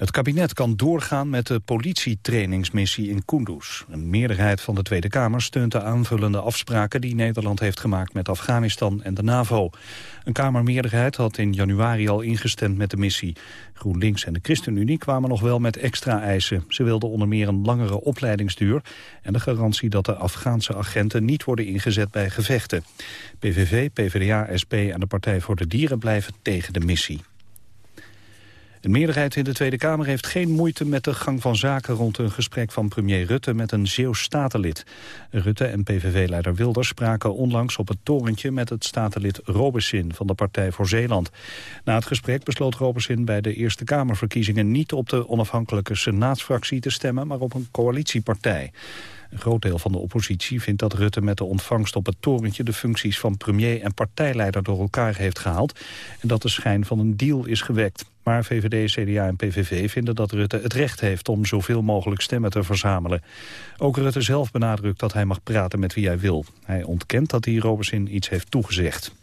Het kabinet kan doorgaan met de politietrainingsmissie in Kunduz. Een meerderheid van de Tweede Kamer steunt de aanvullende afspraken... die Nederland heeft gemaakt met Afghanistan en de NAVO. Een Kamermeerderheid had in januari al ingestemd met de missie. GroenLinks en de ChristenUnie kwamen nog wel met extra eisen. Ze wilden onder meer een langere opleidingsduur... en de garantie dat de Afghaanse agenten niet worden ingezet bij gevechten. PVV, PvdA, SP en de Partij voor de Dieren blijven tegen de missie. De meerderheid in de Tweede Kamer heeft geen moeite met de gang van zaken rond een gesprek van premier Rutte met een Zeeuws statenlid. Rutte en PVV-leider Wilders spraken onlangs op het torentje met het statenlid Robesin van de Partij voor Zeeland. Na het gesprek besloot Robesin bij de Eerste Kamerverkiezingen niet op de onafhankelijke senaatsfractie te stemmen, maar op een coalitiepartij. Een groot deel van de oppositie vindt dat Rutte met de ontvangst op het torentje de functies van premier en partijleider door elkaar heeft gehaald en dat de schijn van een deal is gewekt. Maar VVD, CDA en PVV vinden dat Rutte het recht heeft om zoveel mogelijk stemmen te verzamelen. Ook Rutte zelf benadrukt dat hij mag praten met wie hij wil. Hij ontkent dat hij Robesin iets heeft toegezegd.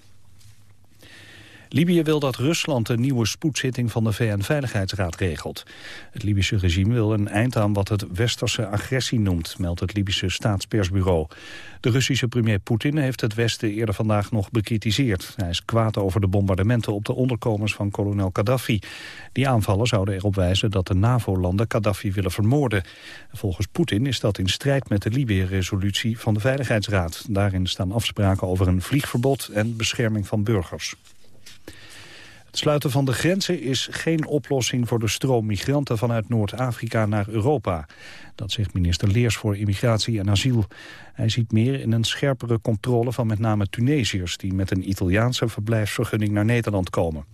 Libië wil dat Rusland een nieuwe spoedzitting van de VN-veiligheidsraad regelt. Het Libische regime wil een eind aan wat het westerse agressie noemt, meldt het Libische staatspersbureau. De Russische premier Poetin heeft het Westen eerder vandaag nog bekritiseerd. Hij is kwaad over de bombardementen op de onderkomens van kolonel Gaddafi. Die aanvallen zouden erop wijzen dat de NAVO-landen Gaddafi willen vermoorden. Volgens Poetin is dat in strijd met de Libië-resolutie van de Veiligheidsraad. Daarin staan afspraken over een vliegverbod en bescherming van burgers. Het sluiten van de grenzen is geen oplossing voor de stroom migranten vanuit Noord-Afrika naar Europa. Dat zegt minister Leers voor Immigratie en Asiel. Hij ziet meer in een scherpere controle van met name Tunesiërs... die met een Italiaanse verblijfsvergunning naar Nederland komen.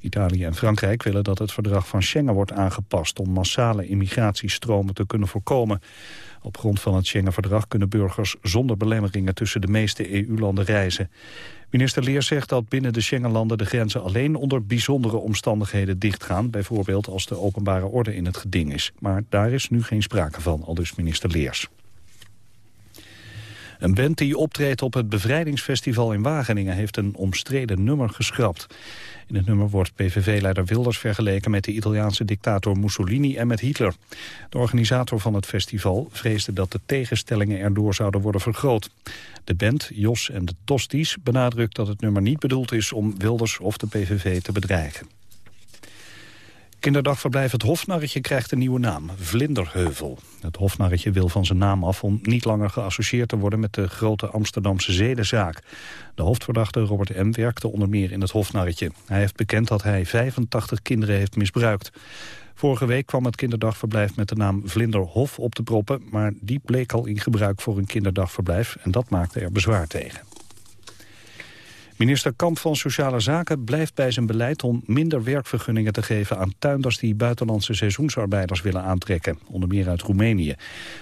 Italië en Frankrijk willen dat het verdrag van Schengen wordt aangepast... om massale immigratiestromen te kunnen voorkomen. Op grond van het Schengen-verdrag kunnen burgers zonder belemmeringen tussen de meeste EU-landen reizen. Minister Leer zegt dat binnen de Schengenlanden de grenzen alleen onder bijzondere omstandigheden dichtgaan, bijvoorbeeld als de openbare orde in het geding is. Maar daar is nu geen sprake van, al dus minister Leers. Een band die optreedt op het bevrijdingsfestival in Wageningen heeft een omstreden nummer geschrapt. In het nummer wordt PVV-leider Wilders vergeleken met de Italiaanse dictator Mussolini en met Hitler. De organisator van het festival vreesde dat de tegenstellingen erdoor zouden worden vergroot. De band, Jos en de Tosties, benadrukt dat het nummer niet bedoeld is om Wilders of de PVV te bedreigen. Kinderdagverblijf Het Hofnarretje krijgt een nieuwe naam, Vlinderheuvel. Het Hofnarretje wil van zijn naam af om niet langer geassocieerd te worden met de grote Amsterdamse zedenzaak. De hoofdverdachte Robert M. werkte onder meer in het Hofnarretje. Hij heeft bekend dat hij 85 kinderen heeft misbruikt. Vorige week kwam het kinderdagverblijf met de naam Vlinderhof op te proppen... maar die bleek al in gebruik voor een kinderdagverblijf en dat maakte er bezwaar tegen. Minister Kamp van Sociale Zaken blijft bij zijn beleid om minder werkvergunningen te geven aan tuinders die buitenlandse seizoensarbeiders willen aantrekken, onder meer uit Roemenië.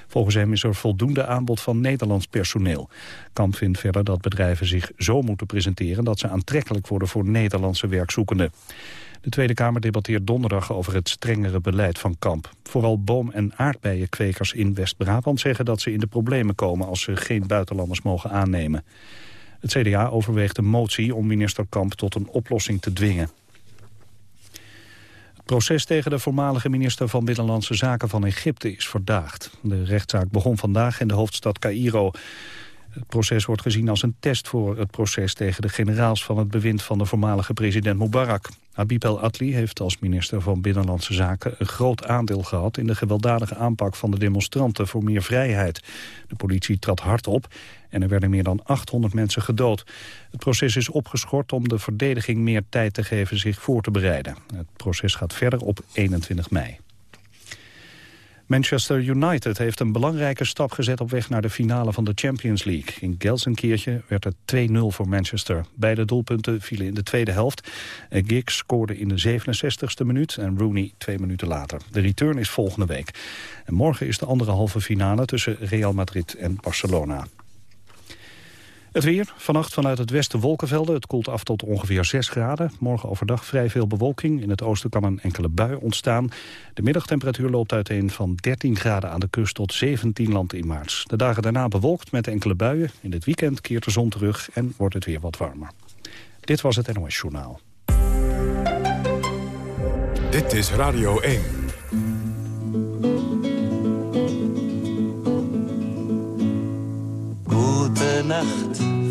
Volgens hem is er voldoende aanbod van Nederlands personeel. Kamp vindt verder dat bedrijven zich zo moeten presenteren dat ze aantrekkelijk worden voor Nederlandse werkzoekenden. De Tweede Kamer debatteert donderdag over het strengere beleid van Kamp. Vooral boom- en aardbeienkwekers in West-Brabant zeggen dat ze in de problemen komen als ze geen buitenlanders mogen aannemen. Het CDA overweegt een motie om minister Kamp tot een oplossing te dwingen. Het proces tegen de voormalige minister van Binnenlandse Zaken van Egypte is verdaagd. De rechtszaak begon vandaag in de hoofdstad Cairo. Het proces wordt gezien als een test voor het proces tegen de generaals van het bewind van de voormalige president Mubarak. Habib El Atli heeft als minister van Binnenlandse Zaken een groot aandeel gehad in de gewelddadige aanpak van de demonstranten voor meer vrijheid. De politie trad hard op en er werden meer dan 800 mensen gedood. Het proces is opgeschort om de verdediging meer tijd te geven zich voor te bereiden. Het proces gaat verder op 21 mei. Manchester United heeft een belangrijke stap gezet op weg naar de finale van de Champions League. In Gelsenkirchen werd het 2-0 voor Manchester. Beide doelpunten vielen in de tweede helft. Giggs scoorde in de 67ste minuut en Rooney twee minuten later. De return is volgende week. En morgen is de andere halve finale tussen Real Madrid en Barcelona. Het weer. Vannacht vanuit het westen wolkenvelden. Het koelt af tot ongeveer 6 graden. Morgen overdag vrij veel bewolking. In het oosten kan een enkele bui ontstaan. De middagtemperatuur loopt uiteen van 13 graden aan de kust tot 17 land in maart. De dagen daarna bewolkt met enkele buien. In het weekend keert de zon terug en wordt het weer wat warmer. Dit was het NOS Journaal. Dit is Radio 1. Gute Nacht,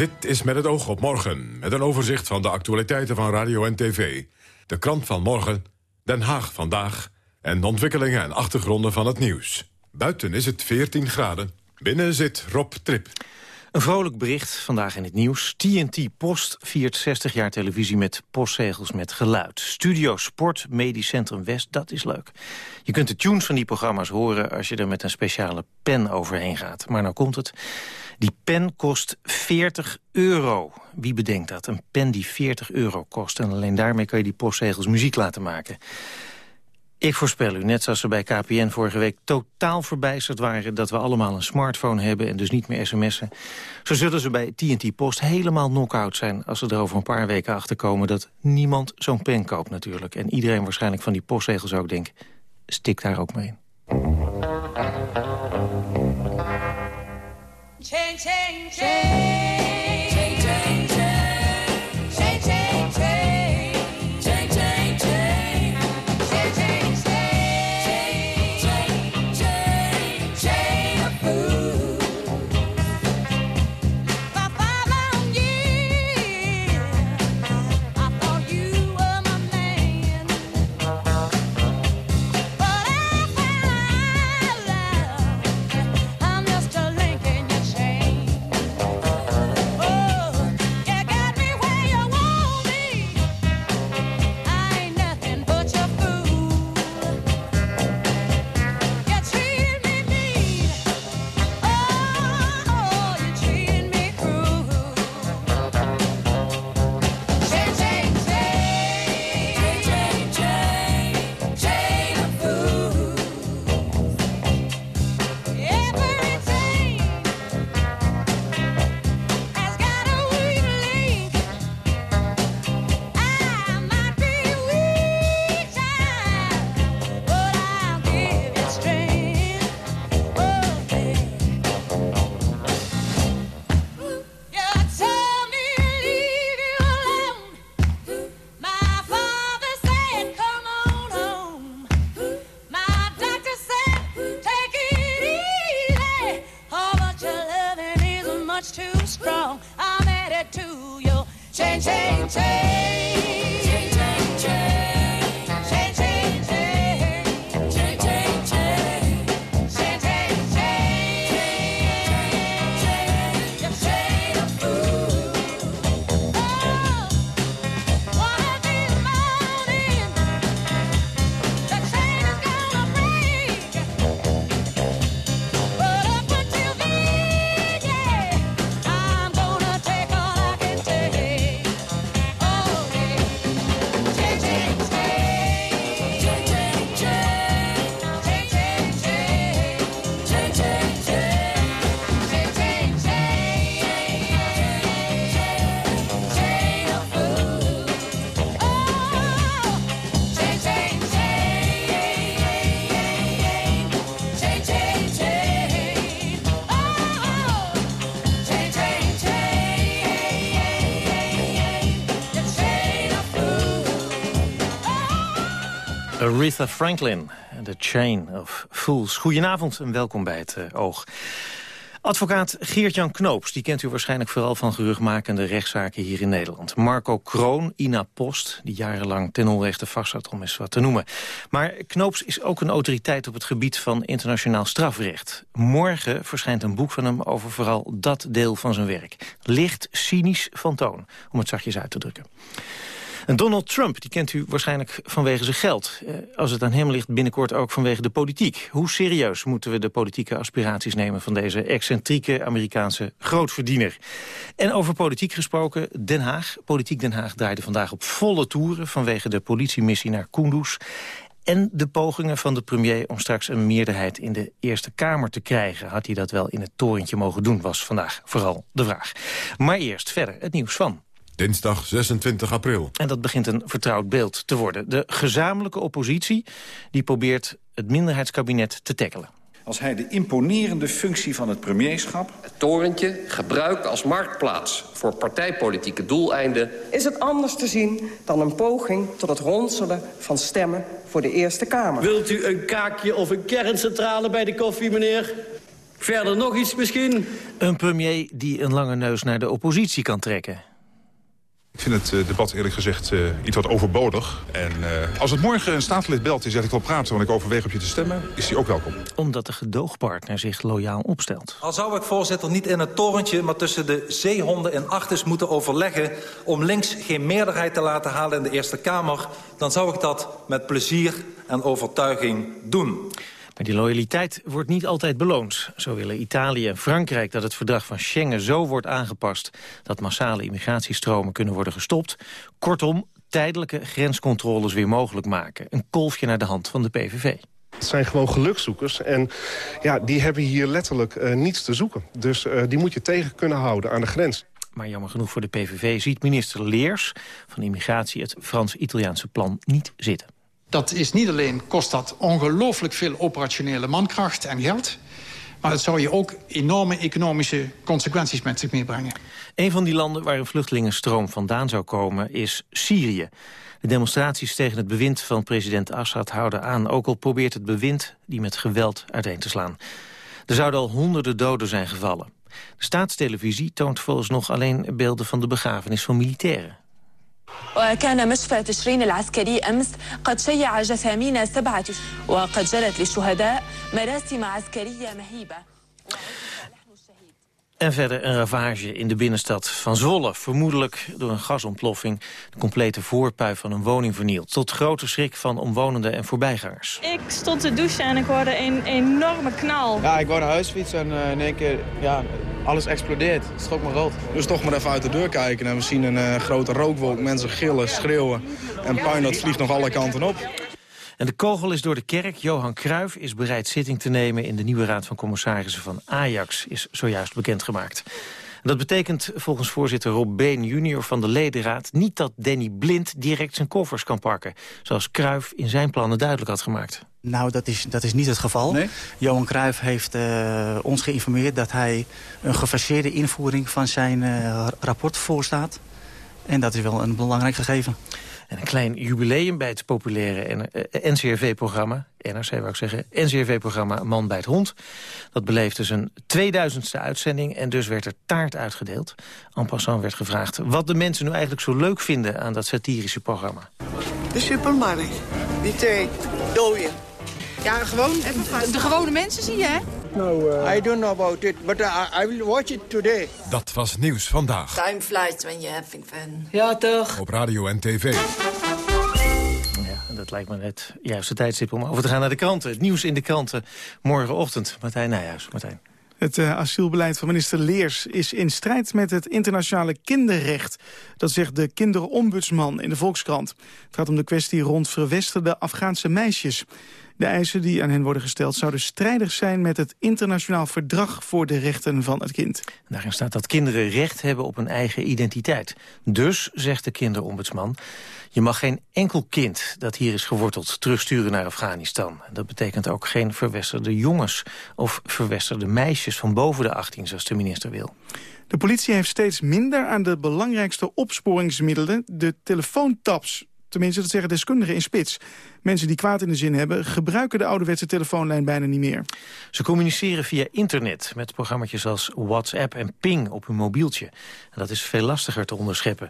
Dit is met het oog op morgen, met een overzicht van de actualiteiten van radio en tv. De krant van morgen, Den Haag vandaag en de ontwikkelingen en achtergronden van het nieuws. Buiten is het 14 graden, binnen zit Rob Trip. Een vrolijk bericht vandaag in het nieuws. TNT Post viert 60 jaar televisie met postzegels met geluid. Studio Sport, Medisch Centrum West, dat is leuk. Je kunt de tunes van die programma's horen als je er met een speciale pen overheen gaat. Maar nou komt het. Die pen kost 40 euro. Wie bedenkt dat? Een pen die 40 euro kost. En alleen daarmee kan je die postzegels muziek laten maken. Ik voorspel u, net zoals ze bij KPN vorige week totaal verbijsterd waren... dat we allemaal een smartphone hebben en dus niet meer sms'en. Zo zullen ze bij TNT Post helemaal knock-out zijn... als ze er over een paar weken achter komen dat niemand zo'n pen koopt natuurlijk. En iedereen waarschijnlijk van die postzegels ook denkt... stik daar ook mee in. Aretha Franklin en The Chain of Fools. Goedenavond en welkom bij het uh, Oog. Advocaat Geert-Jan Knoops, die kent u waarschijnlijk vooral van geruchtmakende rechtszaken hier in Nederland. Marco Kroon, Ina Post, die jarenlang ten onrechte vast zat om eens wat te noemen. Maar Knoops is ook een autoriteit op het gebied van internationaal strafrecht. Morgen verschijnt een boek van hem over vooral dat deel van zijn werk. Licht cynisch van toon, om het zachtjes uit te drukken. Donald Trump, die kent u waarschijnlijk vanwege zijn geld. Eh, als het aan hem ligt, binnenkort ook vanwege de politiek. Hoe serieus moeten we de politieke aspiraties nemen... van deze excentrieke Amerikaanse grootverdiener? En over politiek gesproken, Den Haag. Politiek Den Haag draaide vandaag op volle toeren... vanwege de politiemissie naar Kunduz en de pogingen van de premier om straks een meerderheid in de Eerste Kamer te krijgen. Had hij dat wel in het torentje mogen doen, was vandaag vooral de vraag. Maar eerst verder het nieuws van. Dinsdag 26 april. En dat begint een vertrouwd beeld te worden. De gezamenlijke oppositie die probeert het minderheidskabinet te tackelen als hij de imponerende functie van het premierschap... Het torentje gebruikt als marktplaats voor partijpolitieke doeleinden... is het anders te zien dan een poging tot het ronselen van stemmen voor de Eerste Kamer. Wilt u een kaakje of een kerncentrale bij de koffie, meneer? Verder nog iets misschien? Een premier die een lange neus naar de oppositie kan trekken. Ik vind het eh, debat eerlijk gezegd uh, iets wat overbodig. En uh, als het morgen een staatslid belt en zegt ik wil praten... want ik overweeg op je te stemmen, is hij ook welkom. Omdat de gedoogpartner zich loyaal opstelt. Al zou ik voorzitter niet in het torentje... maar tussen de zeehonden en achters moeten overleggen... om links geen meerderheid te laten halen in de Eerste Kamer... dan zou ik dat met plezier en overtuiging doen. Maar die loyaliteit wordt niet altijd beloond. Zo willen Italië en Frankrijk dat het verdrag van Schengen zo wordt aangepast... dat massale immigratiestromen kunnen worden gestopt. Kortom, tijdelijke grenscontroles weer mogelijk maken. Een kolfje naar de hand van de PVV. Het zijn gewoon gelukzoekers en ja, die hebben hier letterlijk uh, niets te zoeken. Dus uh, die moet je tegen kunnen houden aan de grens. Maar jammer genoeg voor de PVV ziet minister Leers van Immigratie... het Frans-Italiaanse plan niet zitten. Dat is niet alleen, kost dat ongelooflijk veel operationele mankracht en geld... maar het zou je ook enorme economische consequenties met zich meebrengen. Een van die landen waar een vluchtelingenstroom vandaan zou komen is Syrië. De demonstraties tegen het bewind van president Assad houden aan... ook al probeert het bewind die met geweld uiteen te slaan. Er zouden al honderden doden zijn gevallen. De staatstelevisie toont volgens nog alleen beelden van de begrafenis van militairen. وكان مشفى تشرين العسكري أمس قد شيع جثامين سبعة وقد جرت للشهداء مراسم عسكرية مهيبة. En verder een ravage in de binnenstad van Zwolle. Vermoedelijk door een gasontploffing de complete voorpui van een woning vernield. Tot grote schrik van omwonenden en voorbijgangers. Ik stond te douchen en ik hoorde een enorme knal. Ja, ik wou naar huis fietsen en uh, in één keer, ja, alles explodeert. Het schrok me rood. Dus toch maar even uit de deur kijken en we zien een uh, grote rookwolk. Mensen gillen, schreeuwen en puin dat vliegt nog alle kanten op. En de kogel is door de kerk. Johan Cruijff is bereid zitting te nemen in de nieuwe raad van commissarissen van Ajax, is zojuist bekendgemaakt. En dat betekent volgens voorzitter Rob Been junior van de ledenraad... niet dat Danny Blind direct zijn koffers kan pakken... zoals Cruijff in zijn plannen duidelijk had gemaakt. Nou, dat is, dat is niet het geval. Nee? Johan Cruijff heeft uh, ons geïnformeerd... dat hij een gefaseerde invoering van zijn uh, rapport voorstaat. En dat is wel een belangrijk gegeven. En een klein jubileum bij het populaire NCRV-programma... NRC wou ik zeggen, NCRV-programma Man bij het Hond. Dat beleefde zijn 2000ste uitzending en dus werd er taart uitgedeeld. En passant werd gevraagd wat de mensen nu eigenlijk zo leuk vinden... aan dat satirische programma. De supermarkt, die twee dooien. Ja, gewoon de gewone mensen zie je, hè? No, uh... I don't know about it, but I, I will watch it today. Dat was Nieuws Vandaag. Time flies when you're having fun. Ja, toch? Op radio en tv. Ja, dat lijkt me het juiste tijdstip om over te gaan naar de kranten. Het nieuws in de kranten morgenochtend. Martijn Nijhuis. Martijn. Het uh, asielbeleid van minister Leers is in strijd met het internationale kinderrecht. Dat zegt de kinderombudsman in de Volkskrant. Het gaat om de kwestie rond verwesterde Afghaanse meisjes. De eisen die aan hen worden gesteld zouden strijdig zijn met het internationaal verdrag voor de rechten van het kind. Daarin staat dat kinderen recht hebben op een eigen identiteit. Dus, zegt de kinderombudsman, je mag geen enkel kind dat hier is geworteld terugsturen naar Afghanistan. Dat betekent ook geen verwesterde jongens of verwesterde meisjes van boven de 18, zoals de minister wil. De politie heeft steeds minder aan de belangrijkste opsporingsmiddelen, de telefoontaps. Tenminste, dat zeggen deskundigen in Spits. Mensen die kwaad in de zin hebben... gebruiken de ouderwetse telefoonlijn bijna niet meer. Ze communiceren via internet met programma's als WhatsApp en Ping op hun mobieltje. En dat is veel lastiger te onderscheppen.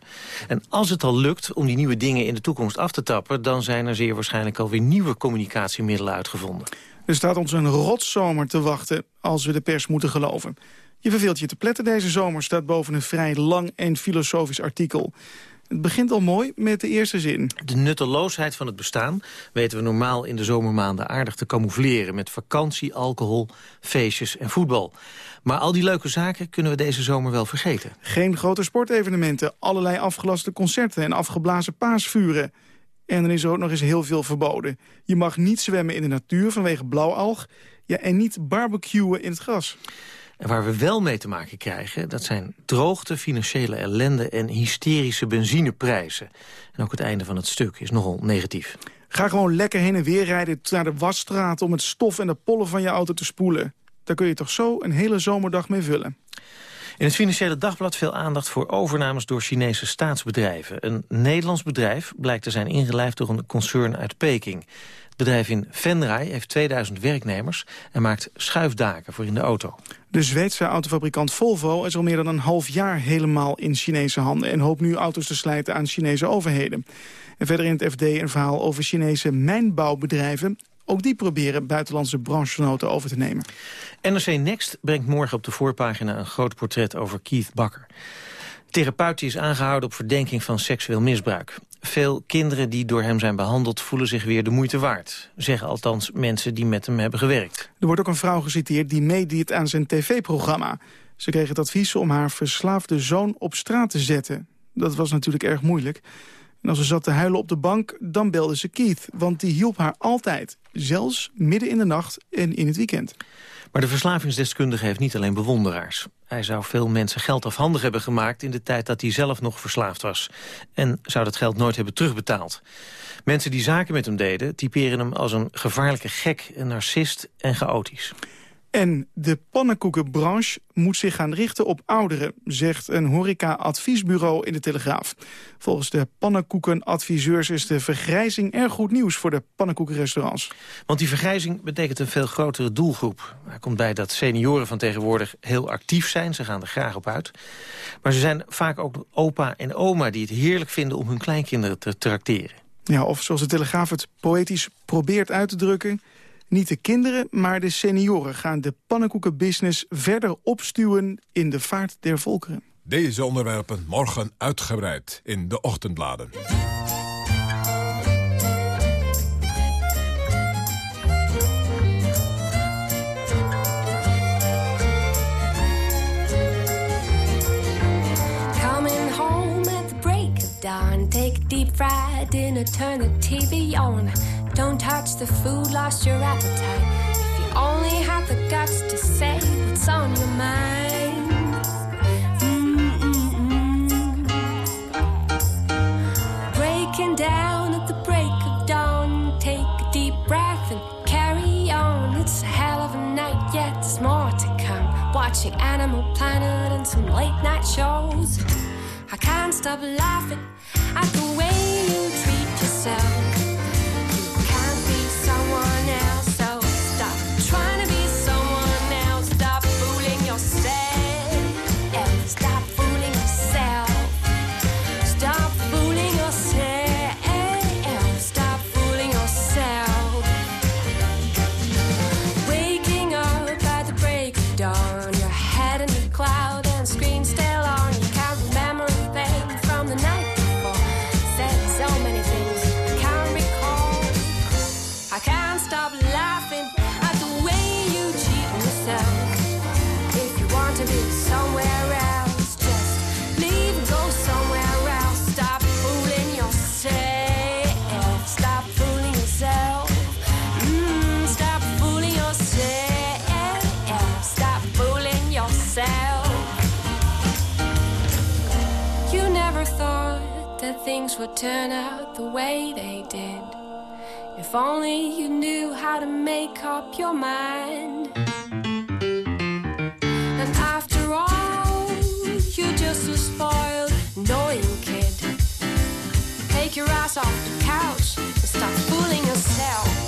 En als het al lukt om die nieuwe dingen in de toekomst af te tappen... dan zijn er zeer waarschijnlijk alweer nieuwe communicatiemiddelen uitgevonden. Er staat ons een rotzomer te wachten als we de pers moeten geloven. Je verveelt je te pletten deze zomer, staat boven een vrij lang en filosofisch artikel. Het begint al mooi met de eerste zin. De nutteloosheid van het bestaan weten we normaal in de zomermaanden aardig te camoufleren... met vakantie, alcohol, feestjes en voetbal. Maar al die leuke zaken kunnen we deze zomer wel vergeten. Geen grote sportevenementen, allerlei afgelaste concerten en afgeblazen paasvuren. En dan is er ook nog eens heel veel verboden. Je mag niet zwemmen in de natuur vanwege blauwalg... Ja, en niet barbecuen in het gras. En waar we wel mee te maken krijgen, dat zijn droogte, financiële ellende en hysterische benzineprijzen. En ook het einde van het stuk is nogal negatief. Ga gewoon lekker heen en weer rijden naar de wasstraat om het stof en de pollen van je auto te spoelen. Daar kun je toch zo een hele zomerdag mee vullen. In het Financiële Dagblad veel aandacht voor overnames door Chinese staatsbedrijven. Een Nederlands bedrijf blijkt te zijn ingelijfd door een concern uit Peking. Het bedrijf in Venray heeft 2000 werknemers en maakt schuifdaken voor in de auto. De Zweedse autofabrikant Volvo is al meer dan een half jaar helemaal in Chinese handen... en hoopt nu auto's te slijten aan Chinese overheden. En verder in het FD een verhaal over Chinese mijnbouwbedrijven. Ook die proberen buitenlandse branchegenoten over te nemen. NRC Next brengt morgen op de voorpagina een groot portret over Keith Bakker. Therapeut is aangehouden op verdenking van seksueel misbruik. Veel kinderen die door hem zijn behandeld voelen zich weer de moeite waard. Zeggen althans mensen die met hem hebben gewerkt. Er wordt ook een vrouw geciteerd die meedeed aan zijn tv-programma. Ze kreeg het advies om haar verslaafde zoon op straat te zetten. Dat was natuurlijk erg moeilijk. En als ze zat te huilen op de bank, dan belde ze Keith. Want die hielp haar altijd. Zelfs midden in de nacht en in het weekend. Maar de verslavingsdeskundige heeft niet alleen bewonderaars. Hij zou veel mensen geld afhandig hebben gemaakt... in de tijd dat hij zelf nog verslaafd was. En zou dat geld nooit hebben terugbetaald. Mensen die zaken met hem deden... typeren hem als een gevaarlijke gek, een narcist en chaotisch. En de pannenkoekenbranche moet zich gaan richten op ouderen... zegt een horeca-adviesbureau in de Telegraaf. Volgens de pannenkoekenadviseurs is de vergrijzing erg goed nieuws... voor de pannenkoekenrestaurants. Want die vergrijzing betekent een veel grotere doelgroep. Er komt bij dat senioren van tegenwoordig heel actief zijn. Ze gaan er graag op uit. Maar ze zijn vaak ook opa en oma die het heerlijk vinden... om hun kleinkinderen te trakteren. Ja, of zoals de Telegraaf het poëtisch probeert uit te drukken... Niet de kinderen, maar de senioren gaan de pannenkoekenbusiness verder opstuwen in de vaart der volkeren. Deze onderwerpen morgen uitgebreid in de ochtendbladen. Coming home at the break of dawn. Take a deep fried dinner, turn the TV on. Don't touch the food, lost your appetite. If you only had the guts to say what's on your mind. Mm-mm-mm. Breaking down at the break of dawn. Take a deep breath and carry on. It's a hell of a night, yet there's more to come. Watching Animal Planet and some late night shows. I can't stop laughing at the way you treat yourself one else. Things would turn out the way they did. If only you knew how to make up your mind. And after all, you're just a spoiled, annoying kid. Take your ass off the couch and stop fooling yourself.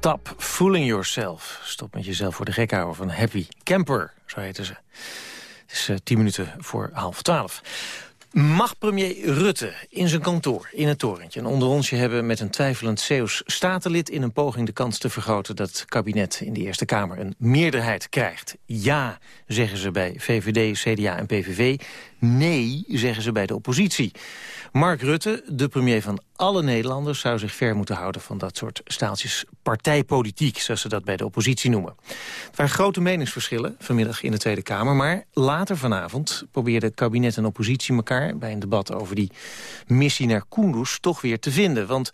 Stop fooling yourself. Stop met jezelf voor de gek houden van Happy Camper, zo heten ze. Het is uh, tien minuten voor half twaalf. Mag premier Rutte in zijn kantoor in het torentje een onderonsje hebben met een twijfelend Zeeuws statenlid in een poging de kans te vergroten dat het kabinet in de Eerste Kamer een meerderheid krijgt? Ja, zeggen ze bij VVD, CDA en PVV. Nee, zeggen ze bij de oppositie. Mark Rutte, de premier van alle Nederlanders... zou zich ver moeten houden van dat soort staaltjes partijpolitiek... zoals ze dat bij de oppositie noemen. Er waren grote meningsverschillen vanmiddag in de Tweede Kamer... maar later vanavond probeerden kabinet en oppositie elkaar... bij een debat over die missie naar Kunduz toch weer te vinden. Want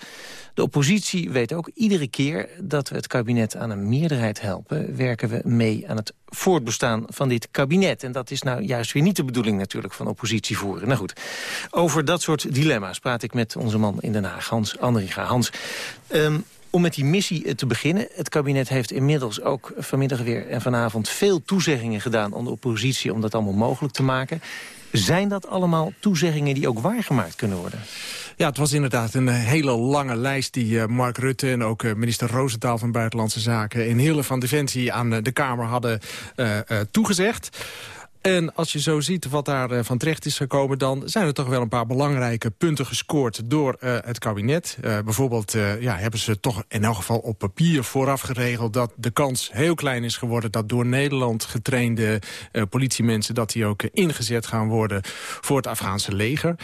de oppositie weet ook iedere keer dat we het kabinet aan een meerderheid helpen... werken we mee aan het voortbestaan van dit kabinet. En dat is nou juist weer niet de bedoeling natuurlijk van oppositie voeren. Nou goed, over dat soort dilemma's praat ik met onze man in Den Haag, Hans Andringa. Hans, um, om met die missie te beginnen. Het kabinet heeft inmiddels ook vanmiddag weer en vanavond veel toezeggingen gedaan aan de oppositie om dat allemaal mogelijk te maken. Zijn dat allemaal toezeggingen die ook waargemaakt kunnen worden? Ja, het was inderdaad een hele lange lijst die uh, Mark Rutte... en ook minister Roosentaal van Buitenlandse Zaken... in Hille van Defensie aan de Kamer hadden toegezegd. En als je zo ziet wat daar uh, van terecht is gekomen... dan zijn er toch wel een paar belangrijke punten gescoord door uh, het kabinet. Uh, bijvoorbeeld ja, hebben ze toch in elk geval op papier vooraf geregeld... dat de kans heel klein is geworden dat door Nederland getrainde politiemensen... dat die ook ingezet gaan worden voor het Afghaanse leger.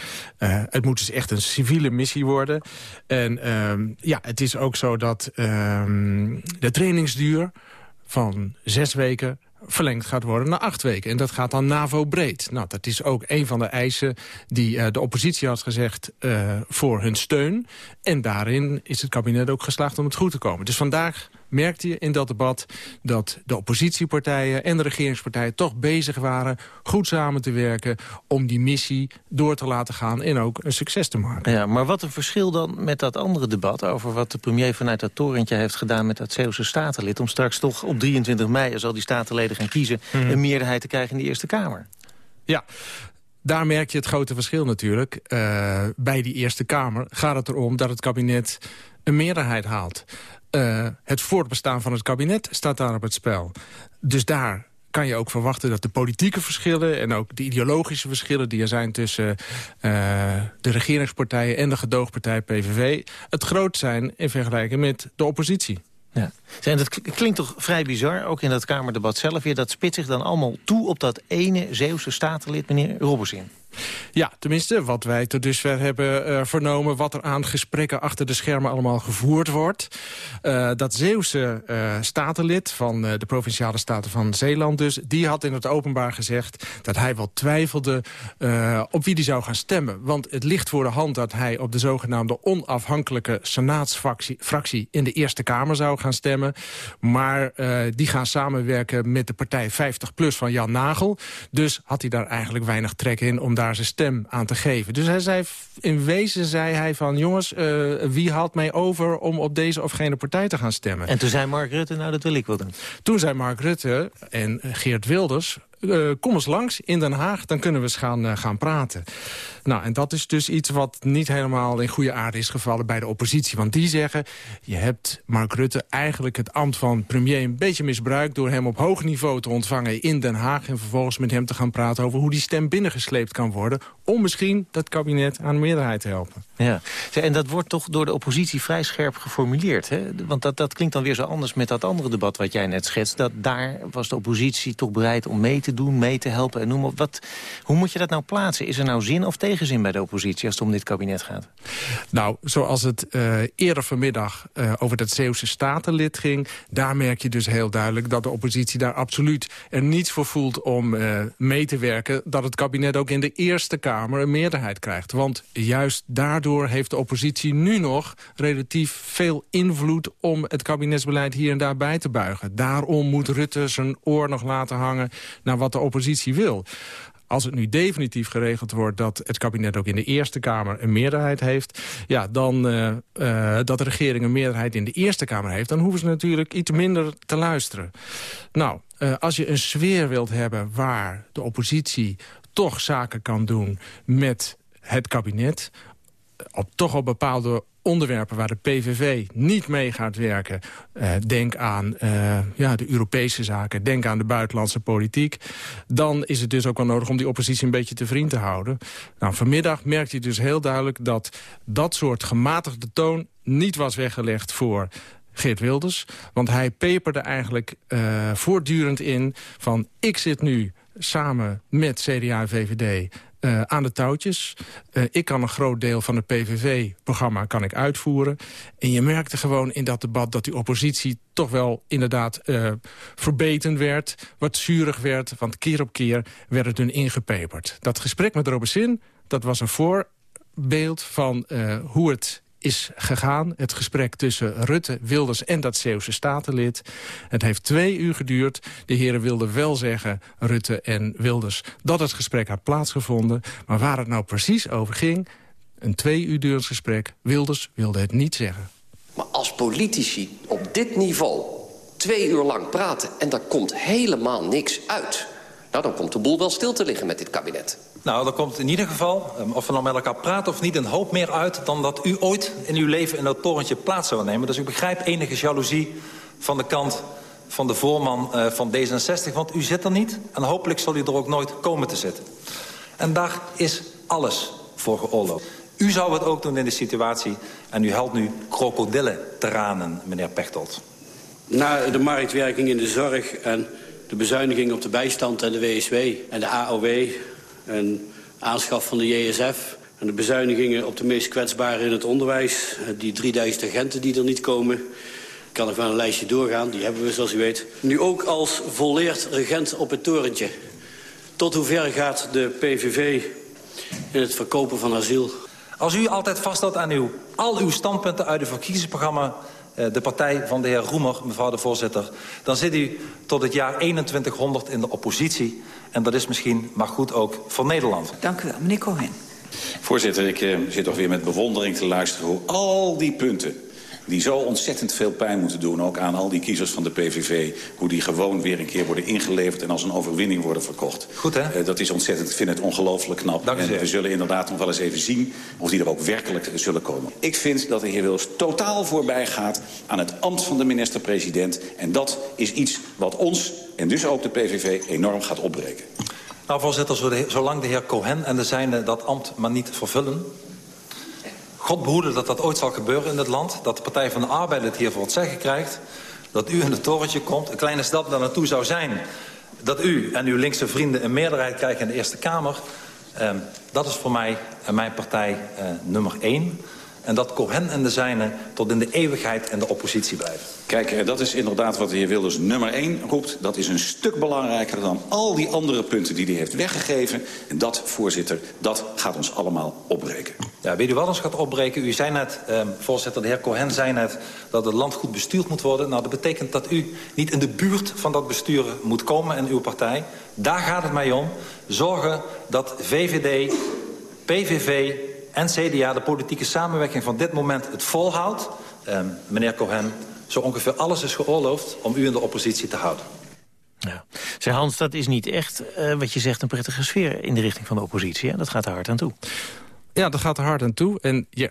het moet dus echt een civiele missie worden. En ehm, ja, het is ook zo dat ehm, de trainingsduur van zes weken verlengd gaat worden naar acht weken. En dat gaat dan NAVO-breed. Nou, dat is ook een van de eisen die uh, de oppositie had gezegd uh, voor hun steun. En daarin is het kabinet ook geslaagd om het goed te komen. Dus vandaag merkte je in dat debat dat de oppositiepartijen en de regeringspartijen toch bezig waren goed samen te werken om die missie door te laten gaan en ook een succes te maken. Ja, maar wat een verschil dan met dat andere debat over wat de premier vanuit dat torentje heeft gedaan met dat Zeeuwse statenlid om straks toch op 23 mei, als al die statenleden gaan kiezen, mhm. een meerderheid te krijgen in de Eerste Kamer. Ja, daar merk je het grote verschil natuurlijk. Uh, bij die Eerste Kamer gaat het erom dat het kabinet een meerderheid haalt. Uh, het voortbestaan van het kabinet staat daar op het spel. Dus daar kan je ook verwachten dat de politieke verschillen... en ook de ideologische verschillen die er zijn tussen uh, de regeringspartijen... en de gedoogpartij PVV... het groot zijn in vergelijking met de oppositie. Ja. En dat klinkt toch vrij bizar, ook in dat Kamerdebat zelf weer... dat spit zich dan allemaal toe op dat ene Zeeuwse statenlid, meneer Robbersin. Ja, tenminste, wat wij tot dusver hebben uh, vernomen... wat er aan gesprekken achter de schermen allemaal gevoerd wordt. Uh, dat Zeeuwse uh, statenlid van de Provinciale Staten van Zeeland dus... die had in het openbaar gezegd dat hij wel twijfelde op wie die zou gaan stemmen. Want het ligt voor de hand dat hij op de zogenaamde onafhankelijke senaatsfractie... in de Eerste Kamer zou gaan stemmen. Maar die gaan samenwerken met de partij 50PLUS van Jan Nagel. Dus had hij daar eigenlijk weinig trek in om daar daar zijn stem aan te geven. Dus hij zei, in wezen zei hij van... jongens, uh, wie haalt mij over om op deze of gene partij te gaan stemmen? En toen zei Mark Rutte, nou dat wil ik wel doen. Toen zei Mark Rutte en Geert Wilders... Uh, kom eens langs in Den Haag, dan kunnen we eens gaan, uh, gaan praten. Nou, en dat is dus iets wat niet helemaal in goede aarde is gevallen bij de oppositie. Want die zeggen, je hebt Mark Rutte eigenlijk het ambt van premier een beetje misbruikt... door hem op hoog niveau te ontvangen in Den Haag... en vervolgens met hem te gaan praten over hoe die stem binnengesleept kan worden... om misschien dat kabinet aan de meerderheid te helpen. Ja, en dat wordt toch door de oppositie vrij scherp geformuleerd. Hè? Want dat, dat klinkt dan weer zo anders met dat andere debat wat jij net schetst. Dat daar was de oppositie toch bereid om mee te doen, mee te helpen en noem. Wat, hoe moet je dat nou plaatsen? Is er nou zin of tegenzin bij de oppositie als het om dit kabinet gaat? Nou, zoals het uh, eerder vanmiddag uh, over dat Zeeuwse statenlid ging... daar merk je dus heel duidelijk dat de oppositie daar absoluut er niets voor voelt om uh, mee te werken... dat het kabinet ook in de Eerste Kamer een meerderheid krijgt. Want juist daardoor heeft de oppositie nu nog relatief veel invloed... om het kabinetsbeleid hier en daar bij te buigen. Daarom moet Rutte zijn oor nog laten hangen naar wat de oppositie wil. Als het nu definitief geregeld wordt dat het kabinet ook in de Eerste Kamer een meerderheid heeft... ja, dan uh, uh, dat de regering een meerderheid in de Eerste Kamer heeft... dan hoeven ze natuurlijk iets minder te luisteren. Nou, uh, als je een sfeer wilt hebben waar de oppositie toch zaken kan doen met het kabinet op toch op bepaalde onderwerpen waar de PVV niet mee gaat werken... Uh, denk aan uh, ja, de Europese zaken, denk aan de buitenlandse politiek... dan is het dus ook wel nodig om die oppositie een beetje te vriend te houden. Nou, vanmiddag merkt hij dus heel duidelijk dat dat soort gematigde toon... niet was weggelegd voor Geert Wilders. Want hij peperde eigenlijk uh, voortdurend in van... ik zit nu samen met CDA en VVD uh, aan de touwtjes. Uh, ik kan een groot deel van het PVV-programma kan ik uitvoeren. En je merkte gewoon in dat debat dat die oppositie toch wel inderdaad uh, verbeterd werd. Wat zurig werd, want keer op keer werd het hun ingepeperd. Dat gesprek met Robesin, dat was een voorbeeld van hoe het is gegaan. Het gesprek tussen Rutte, Wilders en dat Zeeuwse statenlid. Het heeft twee uur geduurd. De heren wilden wel zeggen, Rutte en Wilders, dat het gesprek had plaatsgevonden. Maar waar het nou precies over ging, een twee uur durend gesprek, Wilders wilde het niet zeggen. Maar als politici op dit niveau twee uur lang praten... en daar komt helemaal niks uit... nou, dan komt de boel wel stil te liggen met dit kabinet. Nou, er komt in ieder geval, of we nou met elkaar praten of niet... een hoop meer uit dan dat u ooit in uw leven in dat torentje plaats zou nemen. Dus ik begrijp enige jaloezie van de kant van de voorman uh, van D66. Want u zit er niet en hopelijk zal u er ook nooit komen te zitten. En daar is alles voor geoorloofd. U zou het ook doen in de situatie en u helpt nu krokodillentranen, meneer Pechtold. Na de marktwerking in de zorg en de bezuiniging op de bijstand en de WSW en de AOW en aanschaf van de JSF... en de bezuinigingen op de meest kwetsbaren in het onderwijs... die 3000 agenten die er niet komen... Kan nog wel een lijstje doorgaan, die hebben we zoals u weet. Nu ook als volleerd regent op het torentje. Tot hoever gaat de PVV in het verkopen van asiel? Als u altijd vasthoudt aan uw, al uw standpunten uit het verkiezingsprogramma... Eh, de partij van de heer Roemer, mevrouw de voorzitter... dan zit u tot het jaar 2100 in de oppositie. En dat is misschien maar goed ook voor Nederland. Dank u wel. Meneer Cohen. Voorzitter, ik uh, zit toch weer met bewondering te luisteren... hoe al die punten die zo ontzettend veel pijn moeten doen... ook aan al die kiezers van de PVV... hoe die gewoon weer een keer worden ingeleverd... en als een overwinning worden verkocht. Goed, hè? Uh, dat is ontzettend, ik vind het ongelooflijk knap. Dank en we zullen inderdaad nog wel eens even zien... of die er ook werkelijk zullen komen. Ik vind dat de heer Wils totaal voorbij gaat... aan het ambt van de minister-president. En dat is iets wat ons, en dus ook de PVV, enorm gaat opbreken. Nou, voorzitter, zolang de heer Cohen en de zijne dat ambt maar niet vervullen... God behoede dat dat ooit zal gebeuren in dit land. Dat de Partij van de Arbeid het hier voor het zeggen krijgt. Dat u in het torentje komt. Een kleine stap daar naartoe zou zijn. Dat u en uw linkse vrienden een meerderheid krijgen in de Eerste Kamer. Uh, dat is voor mij en mijn partij uh, nummer één. En dat Cohen en de zijne tot in de eeuwigheid in de oppositie blijven. Kijk, eh, dat is inderdaad wat de heer Wilders nummer 1 roept. Dat is een stuk belangrijker dan al die andere punten die hij heeft weggegeven. En dat, voorzitter, dat gaat ons allemaal opbreken. Ja, weet u wat ons gaat opbreken? U zei net, eh, voorzitter, de heer Cohen zei net... dat het land goed bestuurd moet worden. Nou, dat betekent dat u niet in de buurt van dat besturen moet komen in uw partij. Daar gaat het mij om. Zorgen dat VVD, PVV en CDA de politieke samenwerking van dit moment het volhoudt. Uh, meneer Cohen, zo ongeveer alles is geoorloofd om u in de oppositie te houden. Ja. Zeg Hans, dat is niet echt, uh, wat je zegt, een prettige sfeer in de richting van de oppositie. Hè? Dat gaat er hard aan toe. Ja, dat gaat er hard aan toe. En ja,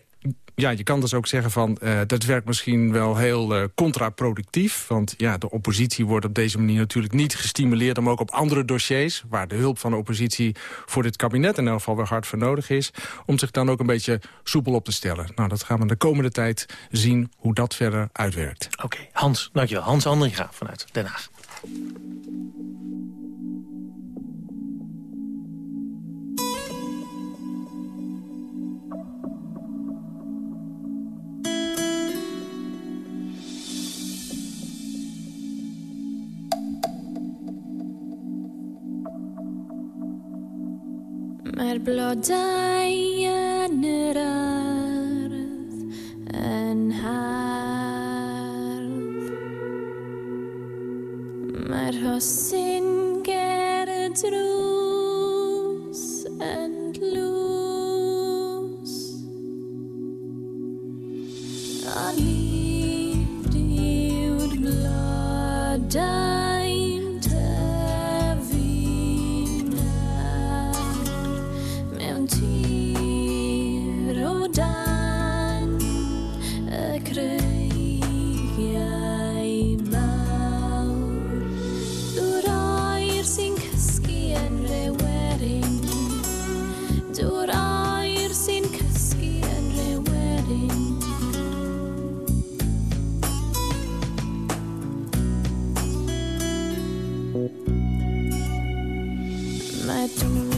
ja, je kan dus ook zeggen van uh, dat werkt misschien wel heel uh, contraproductief. Want ja, de oppositie wordt op deze manier natuurlijk niet gestimuleerd... om ook op andere dossiers, waar de hulp van de oppositie voor dit kabinet in elk geval weer hard voor nodig is... om zich dan ook een beetje soepel op te stellen. Nou, dat gaan we de komende tijd zien hoe dat verder uitwerkt. Oké, Hans, dankjewel. Hans Andringa vanuit Den Haag. Mae'r blodau yn yr ardd yn hardd. Mae'r hosyn ger y drws yn glws. A lifd yw'r blodau Thank you.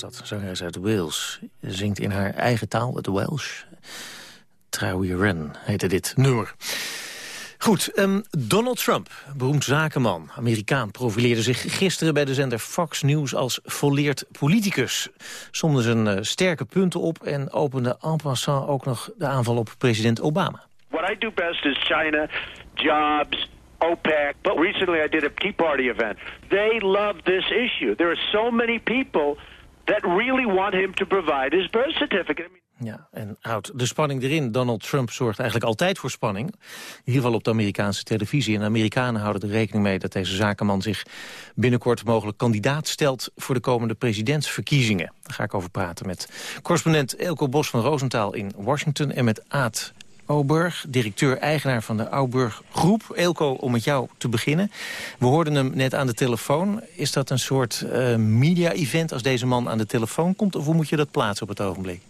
Was dat, zangeres uit Wales. Zingt in haar eigen taal, het Welsh. Try Run heette dit nummer. Goed, ehm, Donald Trump, beroemd zakenman, Amerikaan... profileerde zich gisteren bij de zender Fox News als volleerd politicus. Somde zijn eh, sterke punten op en opende en passant ook nog de aanval op president Obama. What I do best is China, jobs, OPEC. But recently I did a Tea Party event. They love this issue. There are so many people that really want him to provide his birth certificate. Ja, en houdt de spanning erin. Donald Trump zorgt eigenlijk altijd voor spanning. In ieder geval op de Amerikaanse televisie. En Amerikanen houden er rekening mee dat deze zakenman zich binnenkort mogelijk kandidaat stelt voor de komende presidentsverkiezingen. Daar ga ik over praten met correspondent Elko Bos van Roosentaal in Washington en met Aad Auburg, directeur-eigenaar van de Auburg Groep. Elko, om met jou te beginnen. We hoorden hem net aan de telefoon. Is dat een soort eh, media-event als deze man aan de telefoon komt? Of hoe moet je dat plaatsen op het ogenblik?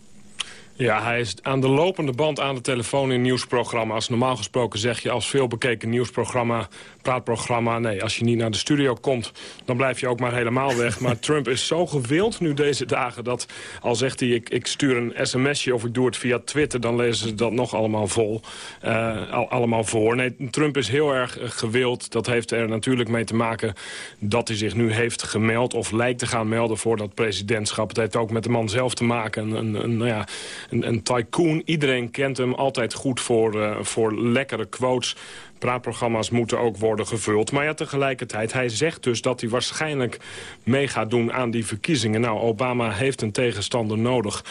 Ja, hij is aan de lopende band aan de telefoon in nieuwsprogramma's. Normaal gesproken zeg je als veelbekeken nieuwsprogramma, praatprogramma... nee, als je niet naar de studio komt, dan blijf je ook maar helemaal weg. Maar Trump is zo gewild nu deze dagen dat al zegt hij... ik, ik stuur een sms'je of ik doe het via Twitter... dan lezen ze dat nog allemaal vol, eh, al, allemaal voor. Nee, Trump is heel erg eh, gewild. Dat heeft er natuurlijk mee te maken dat hij zich nu heeft gemeld... of lijkt te gaan melden voor dat presidentschap. Het heeft ook met de man zelf te maken. Een, een, een, nou ja, een, een tycoon. Iedereen kent hem altijd goed voor, eh, voor lekkere quotes. Praatprogramma's moeten ook worden gevuld. Maar ja, tegelijkertijd, hij zegt dus dat hij waarschijnlijk mee gaat doen aan die verkiezingen. Nou, Obama heeft een tegenstander nodig.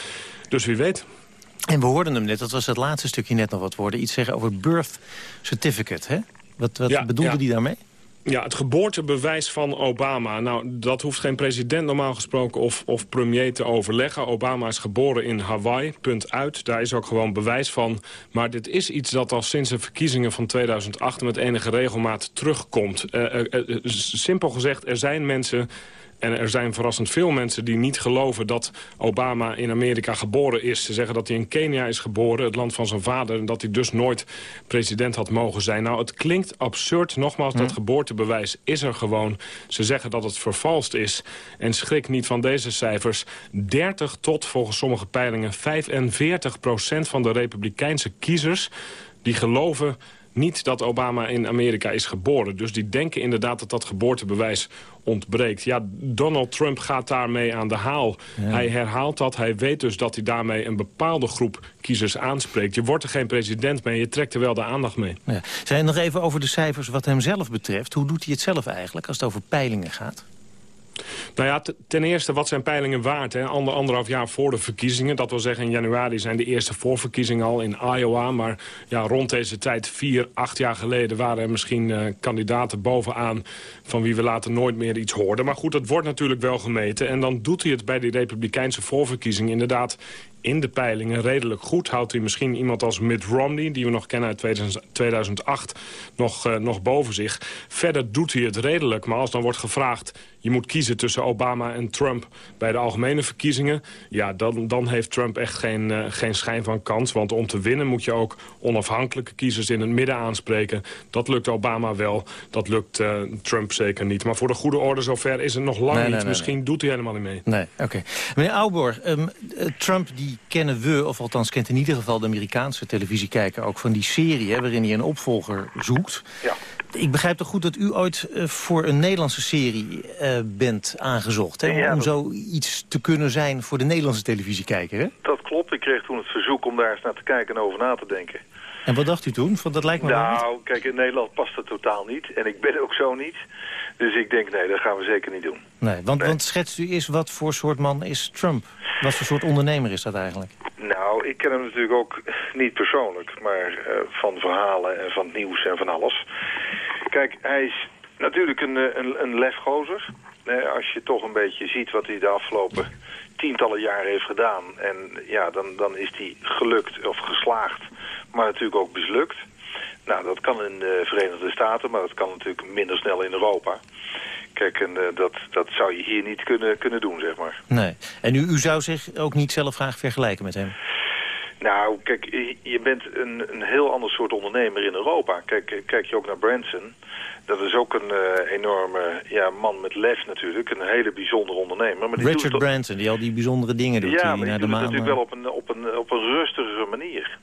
Dus wie weet. En we hoorden hem net, dat was het laatste stukje net nog wat woorden... iets zeggen over birth certificate, hè? Wat, wat Ja, bedoelde ja. hij daarmee? Ja, het geboortebewijs van Obama. Nou, dat hoeft geen president normaal gesproken of, of premier te overleggen. Obama is geboren in Hawaii, punt uit. Daar is ook gewoon bewijs van. Maar dit is iets dat al sinds de verkiezingen van 2008... met enige regelmaat terugkomt. Eh, eh, eh, simpel gezegd, er zijn mensen... En er zijn verrassend veel mensen die niet geloven dat Obama in Amerika geboren is. Ze zeggen dat hij in Kenia is geboren, het land van zijn vader... en dat hij dus nooit president had mogen zijn. Nou, het klinkt absurd. Nogmaals, dat geboortebewijs is er gewoon. Ze zeggen dat het vervalst is. En schrik niet van deze cijfers. 30 tot, volgens sommige peilingen, 45 procent van de republikeinse kiezers... die geloven niet dat Obama in Amerika is geboren. Dus die denken inderdaad dat dat geboortebewijs ontbreekt. Ja, Donald Trump gaat daarmee aan de haal. Hij herhaalt dat. Hij weet dus dat hij daarmee een bepaalde groep kiezers aanspreekt. Je wordt er geen president mee, je trekt er wel de aandacht mee. Ja. Zijn nog even over de cijfers wat hem zelf betreft. Hoe doet hij het zelf eigenlijk als het over peilingen gaat? Nou ja, ten eerste, wat zijn peilingen waard? Hè? Ander, anderhalf jaar voor de verkiezingen. Dat wil zeggen, in januari zijn de eerste voorverkiezingen al in Iowa. Maar ja, rond deze tijd, vier, acht jaar geleden... waren er misschien eh, kandidaten bovenaan... van wie we later nooit meer iets hoorden. Maar goed, dat wordt natuurlijk wel gemeten. En dan doet hij het bij die republikeinse voorverkiezingen... inderdaad in de peilingen redelijk goed. Houdt hij misschien iemand als Mitt Romney, die we nog kennen uit 2008, nog, uh, nog boven zich. Verder doet hij het redelijk, maar als dan wordt gevraagd... je moet kiezen tussen Obama en Trump bij de algemene verkiezingen... ja, dan, dan heeft Trump echt geen, uh, geen schijn van kans. Want om te winnen moet je ook onafhankelijke kiezers in het midden aanspreken. Dat lukt Obama wel, dat lukt uh, Trump zeker niet. Maar voor de goede orde zover is het nog lang Nee, niet. nee, nee, Misschien doet hij helemaal niet mee. Nee, oké. Meneer Auborg, um, Trump die kennen we, of althans kent in ieder geval de Amerikaanse televisiekijker... ook van die serie hè, waarin hij een opvolger zoekt. Ja. Ik begrijp toch goed dat u ooit uh, voor een Nederlandse serie uh, bent aangezocht... Hè, Ja, om dat- zoiets te kunnen zijn voor de Nederlandse televisiekijker. Hè? Dat klopt. Ik kreeg toen het verzoek om daar eens naar te kijken en over na te denken. En wat dacht u toen? Want dat lijkt me wel niet. Nou, kijk, in Nederland past het totaal niet. En ik ben ook zo niet. Dus ik denk, nee, dat gaan we zeker niet doen. Nee, want, want schetst u eens wat voor soort man is Trump? Wat voor soort ondernemer is dat eigenlijk? Nou, ik ken hem natuurlijk ook niet persoonlijk, maar eh, van verhalen en van het nieuws en van alles. Kijk, hij is natuurlijk een, eh, een, een lefgozer. Eh, als je toch een beetje ziet wat hij de afgelopen tientallen jaren heeft gedaan. En ja, dan, dan is hij gelukt of geslaagd, maar natuurlijk ook mislukt. Nou, dat kan in de Verenigde Staten, maar dat kan natuurlijk minder snel in Europa. Kijk, en eh, dat, dat zou je hier niet kunnen, kunnen doen, zeg maar. Nee. En u, u zou zich ook niet zelf graag vergelijken met hem? Nou, kijk, je- bent een, een heel ander soort ondernemer in Europa. Kijk, eh, kijk je ook naar Branson. Dat is ook een eh, enorme ja, man met lef natuurlijk. Een hele bijzondere ondernemer. Maar die Richard doet Branson, die al die bijzondere dingen doet. Ja, die maar die doet het natuurlijk wel op een, op een, op een rustigere manier.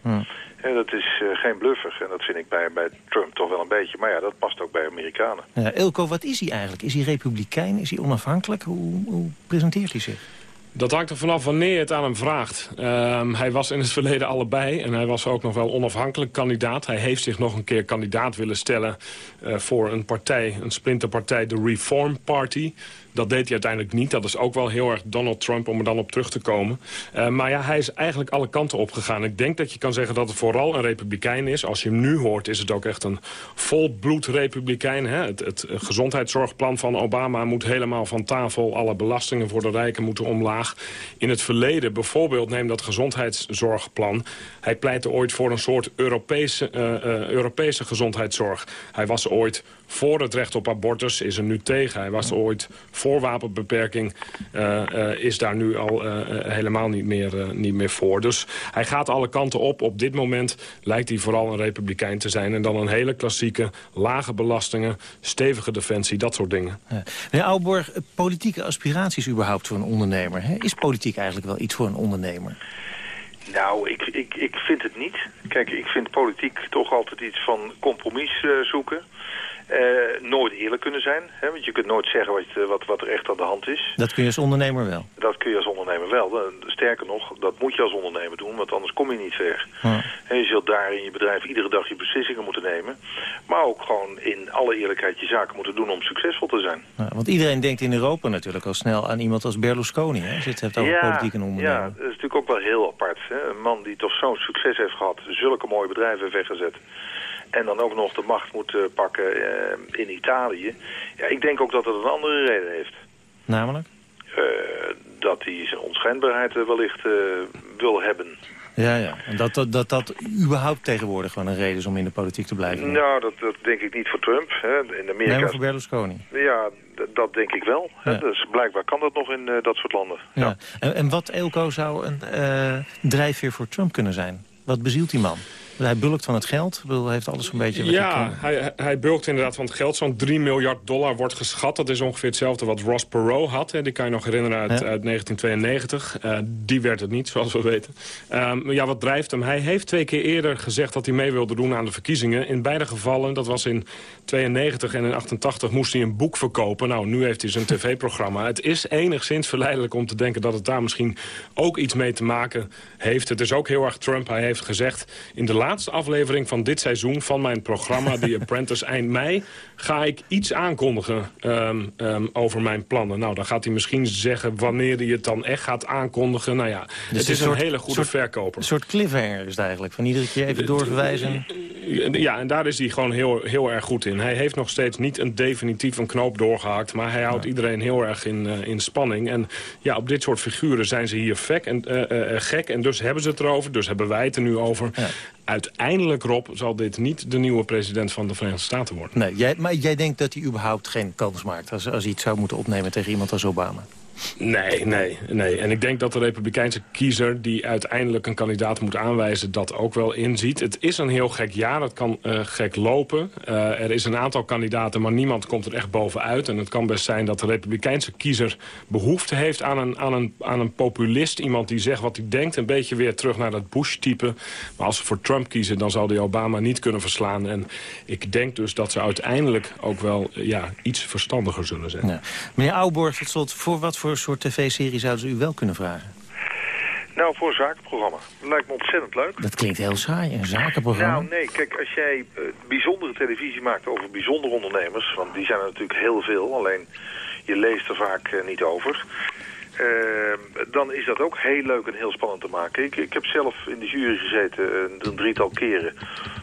En dat is eh, geen bluffer. En dat vind ik bij, bij Trump toch wel een beetje. Maar ja, dat past ook bij Amerikanen. Ja, Elko, wat is hij eigenlijk? Is hij republikein? Is hij onafhankelijk? Hoe, hoe presenteert hij zich? Dat hangt er vanaf wanneer je het aan hem vraagt. Ehm, hij was in het verleden allebei en hij was ook nog wel onafhankelijk kandidaat. Hij heeft zich nog een keer kandidaat willen stellen eh, voor een partij, een splinterpartij, de Reform Party. Dat deed hij uiteindelijk niet. Dat is ook wel heel erg Donald Trump om er dan op terug te komen. Eh, maar ja, hij is eigenlijk alle kanten opgegaan. Ik denk dat je kan zeggen dat het vooral een republikein is. Als je hem nu hoort, is het ook echt een volbloed republikein. Hè? Het, gezondheidszorgplan van Obama moet helemaal van tafel. Alle belastingen voor de rijken moeten omlaag. In het verleden, bijvoorbeeld, neem dat gezondheidszorgplan. Hij pleitte ooit voor een soort Europese, eh, eh, Europese gezondheidszorg. Hij was ooit voor het recht op abortus, is er nu tegen. Hij was ooit voor wapenbeperking, eh, eh, is daar nu al eh, helemaal niet meer, niet meer voor. Dus hij gaat alle kanten op. Op dit moment lijkt hij vooral een republikein te zijn. En dan een hele klassieke, lage belastingen, stevige defensie, dat soort dingen. Ja. Meneer Ouborg, politieke aspiraties überhaupt voor een ondernemer. Hè? Is politiek eigenlijk wel iets voor een ondernemer? Nou, ik, ik, ik vind het niet. Kijk, ik vind politiek toch altijd iets van compromis zoeken. Eh, nooit eerlijk kunnen zijn. Hè? Want je kunt nooit zeggen wat, eh, wat, wat er echt aan de hand is. Dat kun je als ondernemer wel. Dat kun je als ondernemer wel. Eh, Sterker nog, dat moet je als ondernemer doen, want anders kom je niet ver. En je zult daar in je bedrijf iedere dag je beslissingen moeten nemen. Maar ook gewoon in alle eerlijkheid je zaken moeten doen om succesvol te zijn. Ja, want iedereen denkt in Europa natuurlijk al snel aan iemand als Berlusconi. Hè? Als je het hebt over politiek en. Ja, dat is natuurlijk ook wel heel apart. Hè? Een man die toch zo'n succes heeft gehad, zulke mooie bedrijven heeft weggezet. En dan ook nog de macht moet eh, pakken eh, in Italië. Ja, ik denk ook dat het een andere reden heeft. Namelijk? Eh, dat hij zijn onschendbaarheid eh, wellicht wil hebben. Ja, ja. En dat dat, dat dat überhaupt tegenwoordig gewoon een reden is om in de politiek te blijven. Nou, dat, dat denk ik niet voor Trump. Hè. In Nee, Amerika... maar voor Berlusconi. Ja, dat denk ik wel. Hè. Ja. Dus blijkbaar kan dat nog in dat soort landen. Ja. En, en wat, Elko, zou een drijfveer voor Trump kunnen zijn? Wat bezielt die man? Hij bulkt van het geld. Ik bedoel, Hij heeft alles een beetje... Ja, hij, hij bulkt inderdaad van het geld. Zo'n 3 miljard dollar wordt geschat. Dat is ongeveer hetzelfde wat Ross Perot had. Hè. Die kan je nog herinneren uit, Ja. uit 1992. Eh, die werd het niet, zoals we weten. Maar ja, wat drijft hem? Hij heeft twee keer eerder gezegd dat hij mee wilde doen aan de verkiezingen. In beide gevallen, dat was in 92 en in 88, moest hij een boek verkopen. Nou, nu heeft hij zijn tv-programma. Het is enigszins verleidelijk om te denken dat het daar misschien ook iets mee te maken heeft. Het is ook heel erg Trump. Hij heeft gezegd, in de laatste aflevering van dit seizoen van mijn programma... The Apprentice eind mei, ga ik iets aankondigen ehm, ehm, over mijn plannen. Nou, dan gaat hij misschien zeggen wanneer hij het dan echt gaat aankondigen. Nou ja, het is een, soort- hele goede soort- verkoper. Een soort cliffhanger is het eigenlijk. Van iedere keer even doorverwijzen. Ja, en daar is hij gewoon heel, heel erg goed in. Hij heeft nog steeds niet een definitief een knoop doorgehakt... maar hij houdt iedereen heel erg in, uh, in spanning. En ja, op dit soort figuren zijn ze hier gek en, uh, uh, gek. En dus hebben ze het erover, dus hebben wij het er nu over. Ja. Uiteindelijk, Rob, zal dit niet de nieuwe president van de Verenigde Staten worden. Nee, jij, maar jij denkt dat hij überhaupt geen kans maakt... als, als hij het zou moeten opnemen tegen iemand als Obama? Nee, nee, nee. En ik denk dat de republikeinse kiezer die uiteindelijk een kandidaat moet aanwijzen... dat ook wel inziet. Het is een heel gek jaar, het kan uh, gek lopen. Uh, er is een aantal kandidaten, maar niemand komt er echt bovenuit. En het kan best zijn dat de republikeinse kiezer behoefte heeft aan een, aan een, aan een populist. Iemand die zegt wat hij denkt, een beetje weer terug naar dat Bush-type. Maar als ze voor Trump kiezen, dan zal die Obama niet kunnen verslaan. En ik denk dus dat ze uiteindelijk ook wel ja, iets verstandiger zullen zijn. Meneer Ouborg, tot slot, voor wat voor soort tv-serie zouden ze u wel kunnen vragen? Nou, voor een zakenprogramma. Dat lijkt me ontzettend leuk. Dat klinkt heel saai, een zakenprogramma. Nou, nee, kijk, als jij uh, bijzondere televisie maakt over bijzondere ondernemers... want die zijn er natuurlijk heel veel, alleen je leest er vaak uh, niet over... Uh, dan is dat ook heel leuk en heel spannend te maken. Ik, ik heb zelf in de jury gezeten uh, een drietal keren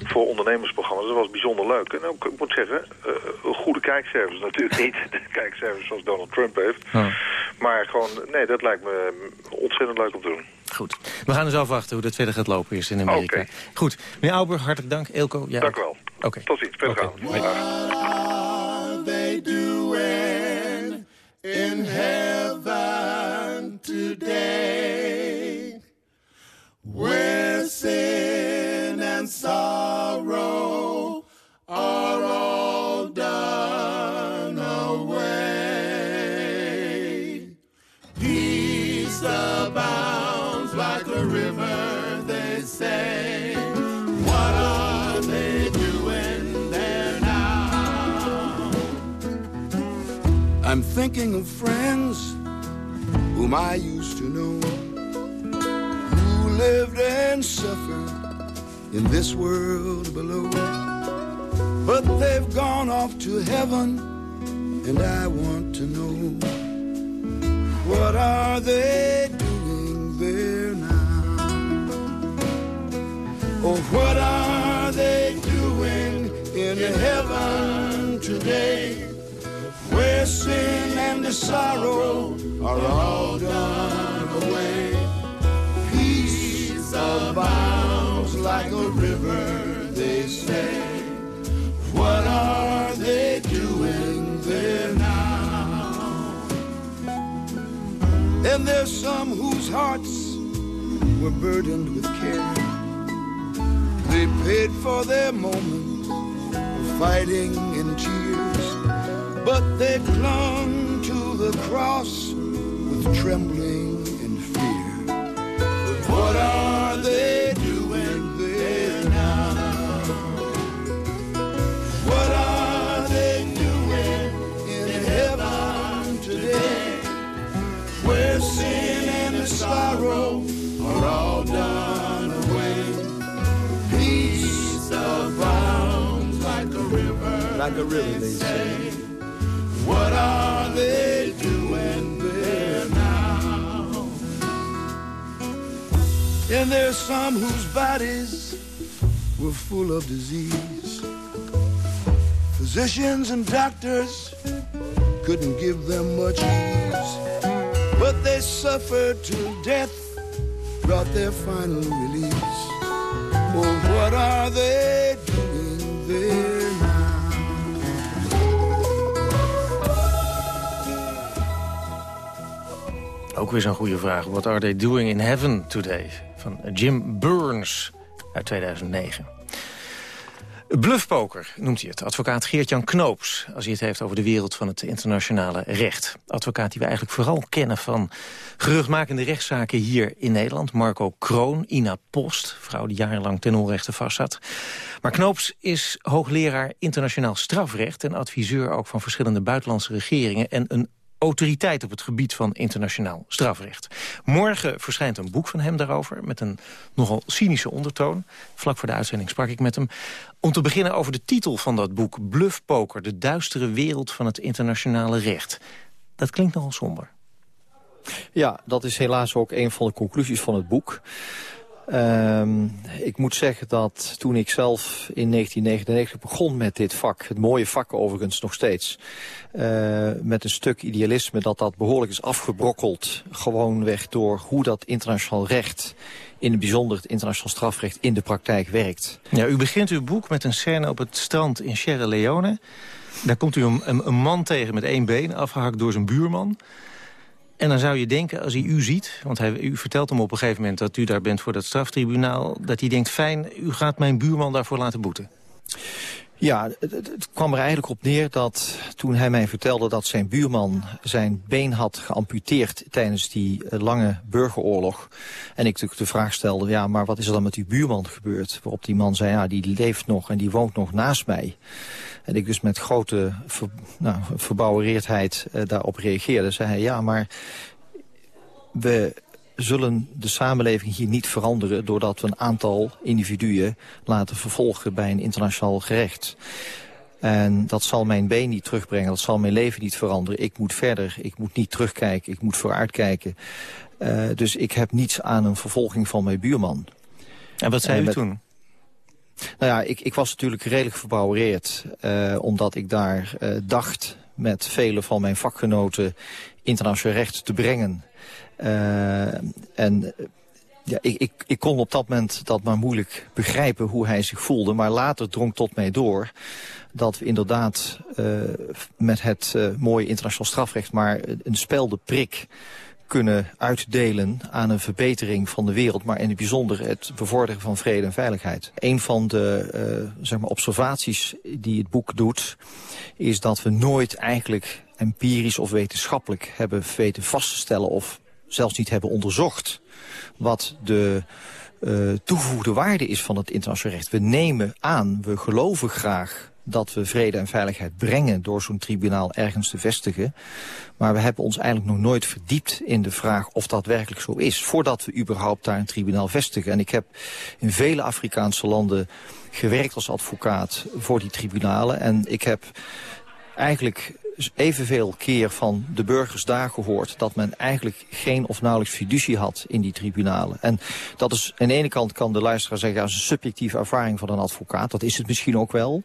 voor ondernemersprogramma's. Dat was bijzonder leuk. En ook, ik moet zeggen, uh, een goede kijkservice. Natuurlijk niet de kijkservice zoals Donald Trump heeft. Ja. Maar gewoon, nee, dat lijkt me ontzettend leuk om te doen. Goed. We gaan dus afwachten hoe dat verder gaat lopen is in Amerika. Okay. Goed. Meneer Auberg, hartelijk dank. Elko, ja. Dank u wel. Oké. Okay. Tot ziens. Verder okay. gaan. they doing in heaven today? Where sin and sorrow are all done away. Peace abounds like a river, they say. What are they doing there now? I'm thinking of friends whom I to know, who lived and suffered in this world below. But they've gone off to heaven, and I want to know what are they doing there now? Oh, what are they doing in heaven today? Where sin and the sorrow are all done away. Peace abounds like a river, they say. What are they doing there now? And there's some whose hearts were burdened with care. They paid for their moment of fighting and tears, but they clung to the cross trembling and fear. But what are they doing there now? What are they doing in heaven today? Where sin and the sorrow are all done away. Peace abounds like a river. Like a river, they say. What are they And there's some whose bodies were full of disease. Physicians and doctors couldn't give them much ease. But they suffered till death brought their final release. Oh, what are they doing there? Ook weer zo'n goede vraag. What are they doing in heaven today? Van Jim Burns uit 2009. Bluffpoker noemt hij het. Advocaat Geert-Jan Knoops, als hij het heeft over de wereld van het internationale recht. Advocaat die we eigenlijk vooral kennen van geruchtmakende rechtszaken hier in Nederland. Marco Kroon, Ina Post, vrouw die jarenlang ten onrechte vastzat. Maar Knoops is hoogleraar internationaal strafrecht... en adviseur ook van verschillende buitenlandse regeringen... en een autoriteit op het gebied van internationaal strafrecht. Morgen verschijnt een boek van hem daarover... met een nogal cynische ondertoon. Vlak voor de uitzending sprak ik met hem. Om te beginnen over de titel van dat boek... Bluffpoker, de duistere wereld van het internationale recht. Dat klinkt nogal somber. Ja, dat is helaas ook een van de conclusies van het boek. Ehm, ik moet zeggen dat toen ik zelf in 1999 begon met dit vak... het mooie vak overigens nog steeds... Uh, met een stuk idealisme dat dat behoorlijk is afgebrokkeld... gewoonweg door hoe dat internationaal recht... in het bijzonder het internationaal strafrecht in de praktijk werkt. Ja, u begint uw boek met een scène op het strand in Sierra Leone. Daar komt u een, een, een man tegen met één been, afgehakt door zijn buurman... En dan zou je denken, als hij u ziet... want hij, u vertelt hem op een gegeven moment dat u daar bent voor dat straftribunaal... dat hij denkt, fijn, u gaat mijn buurman daarvoor laten boeten. Ja, het, kwam er eigenlijk op neer dat toen hij mij vertelde dat zijn buurman zijn been had geamputeerd tijdens die uh, lange burgeroorlog. En ik natuurlijk de vraag stelde, ja, maar wat is er dan met uw buurman gebeurd? Waarop die man zei, ja, die leeft nog en die woont nog naast mij. En ik dus met grote nou, verbouwereerdheid uh, daarop reageerde. Zei hij, ja, maar we zullen de samenleving hier niet veranderen... doordat we een aantal individuen laten vervolgen bij een internationaal gerecht. En dat zal mijn been niet terugbrengen, dat zal mijn leven niet veranderen. Ik moet verder, ik moet niet terugkijken, ik moet vooruitkijken. Uh, dus ik heb niets aan een vervolging van mijn buurman. En wat zei u toen? Nou ja, ik, ik was natuurlijk redelijk verbouwereerd. Uh, omdat ik daar uh, dacht met vele van mijn vakgenoten internationaal recht te brengen. Uh, en ja, ik, ik, ik kon op dat moment dat maar moeilijk begrijpen hoe hij zich voelde. Maar later drong tot mij door dat we inderdaad uh, met het uh, mooie internationaal strafrecht... maar een spelde prik kunnen uitdelen aan een verbetering van de wereld... maar in het bijzonder het bevorderen van vrede en veiligheid. Een van de zeg maar observaties die het boek doet... is dat we nooit eigenlijk empirisch of wetenschappelijk hebben weten vast te stellen... of zelfs niet hebben onderzocht wat de uh, toegevoegde waarde is van het internationaal recht. We nemen aan, we geloven graag dat we vrede en veiligheid brengen door zo'n tribunaal ergens te vestigen. Maar we hebben ons eigenlijk nog nooit verdiept in de vraag of dat werkelijk zo is. Voordat we überhaupt daar een tribunaal vestigen. En ik heb in vele Afrikaanse landen gewerkt als advocaat voor die tribunalen. En ik heb eigenlijk evenveel keer van de burgers daar gehoord... dat men eigenlijk geen of nauwelijks fiducie had in die tribunalen. En dat is, aan de ene kant kan de luisteraar zeggen... dat is een subjectieve ervaring van een advocaat. Dat is het misschien ook wel.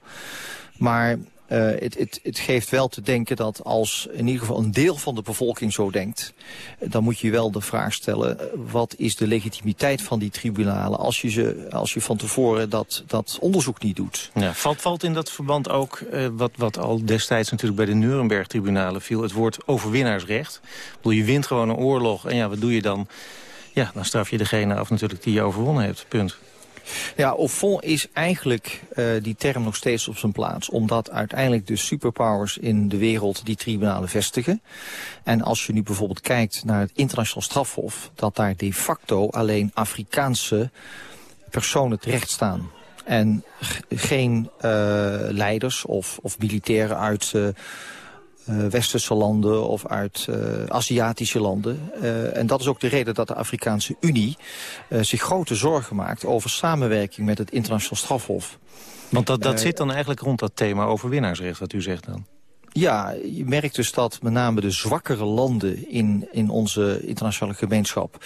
Maar het, het, geeft wel te denken dat als in ieder geval een deel van de bevolking zo denkt... dan moet je wel de vraag stellen, wat is de legitimiteit van die tribunalen... als je, ze, als je van tevoren dat, dat onderzoek niet doet. Ja, valt, valt in dat verband ook, wat, wat al destijds natuurlijk bij de Nuremberg-tribunalen viel... het woord overwinnaarsrecht. Ik bedoel, je wint gewoon een oorlog en ja, wat doe je dan? Ja, dan straf je degene af natuurlijk die je overwonnen hebt, punt. Ja, au fond is eigenlijk uh, die term nog steeds op zijn plaats. Omdat uiteindelijk de superpowers in de wereld die tribunalen vestigen. En als je nu bijvoorbeeld kijkt naar het internationaal strafhof... dat daar de facto alleen Afrikaanse personen terecht staan en geen uh, leiders of, of militairen uit uh, westerse landen of uit uh, Aziatische landen. Uh, en dat is ook de reden dat de Afrikaanse Unie zich grote zorgen maakt over samenwerking met het internationaal strafhof. Want dat, dat zit dan eigenlijk rond dat thema overwinnaarsrecht wat u zegt dan? Ja, je merkt dus dat met name de zwakkere landen in, in onze internationale gemeenschap...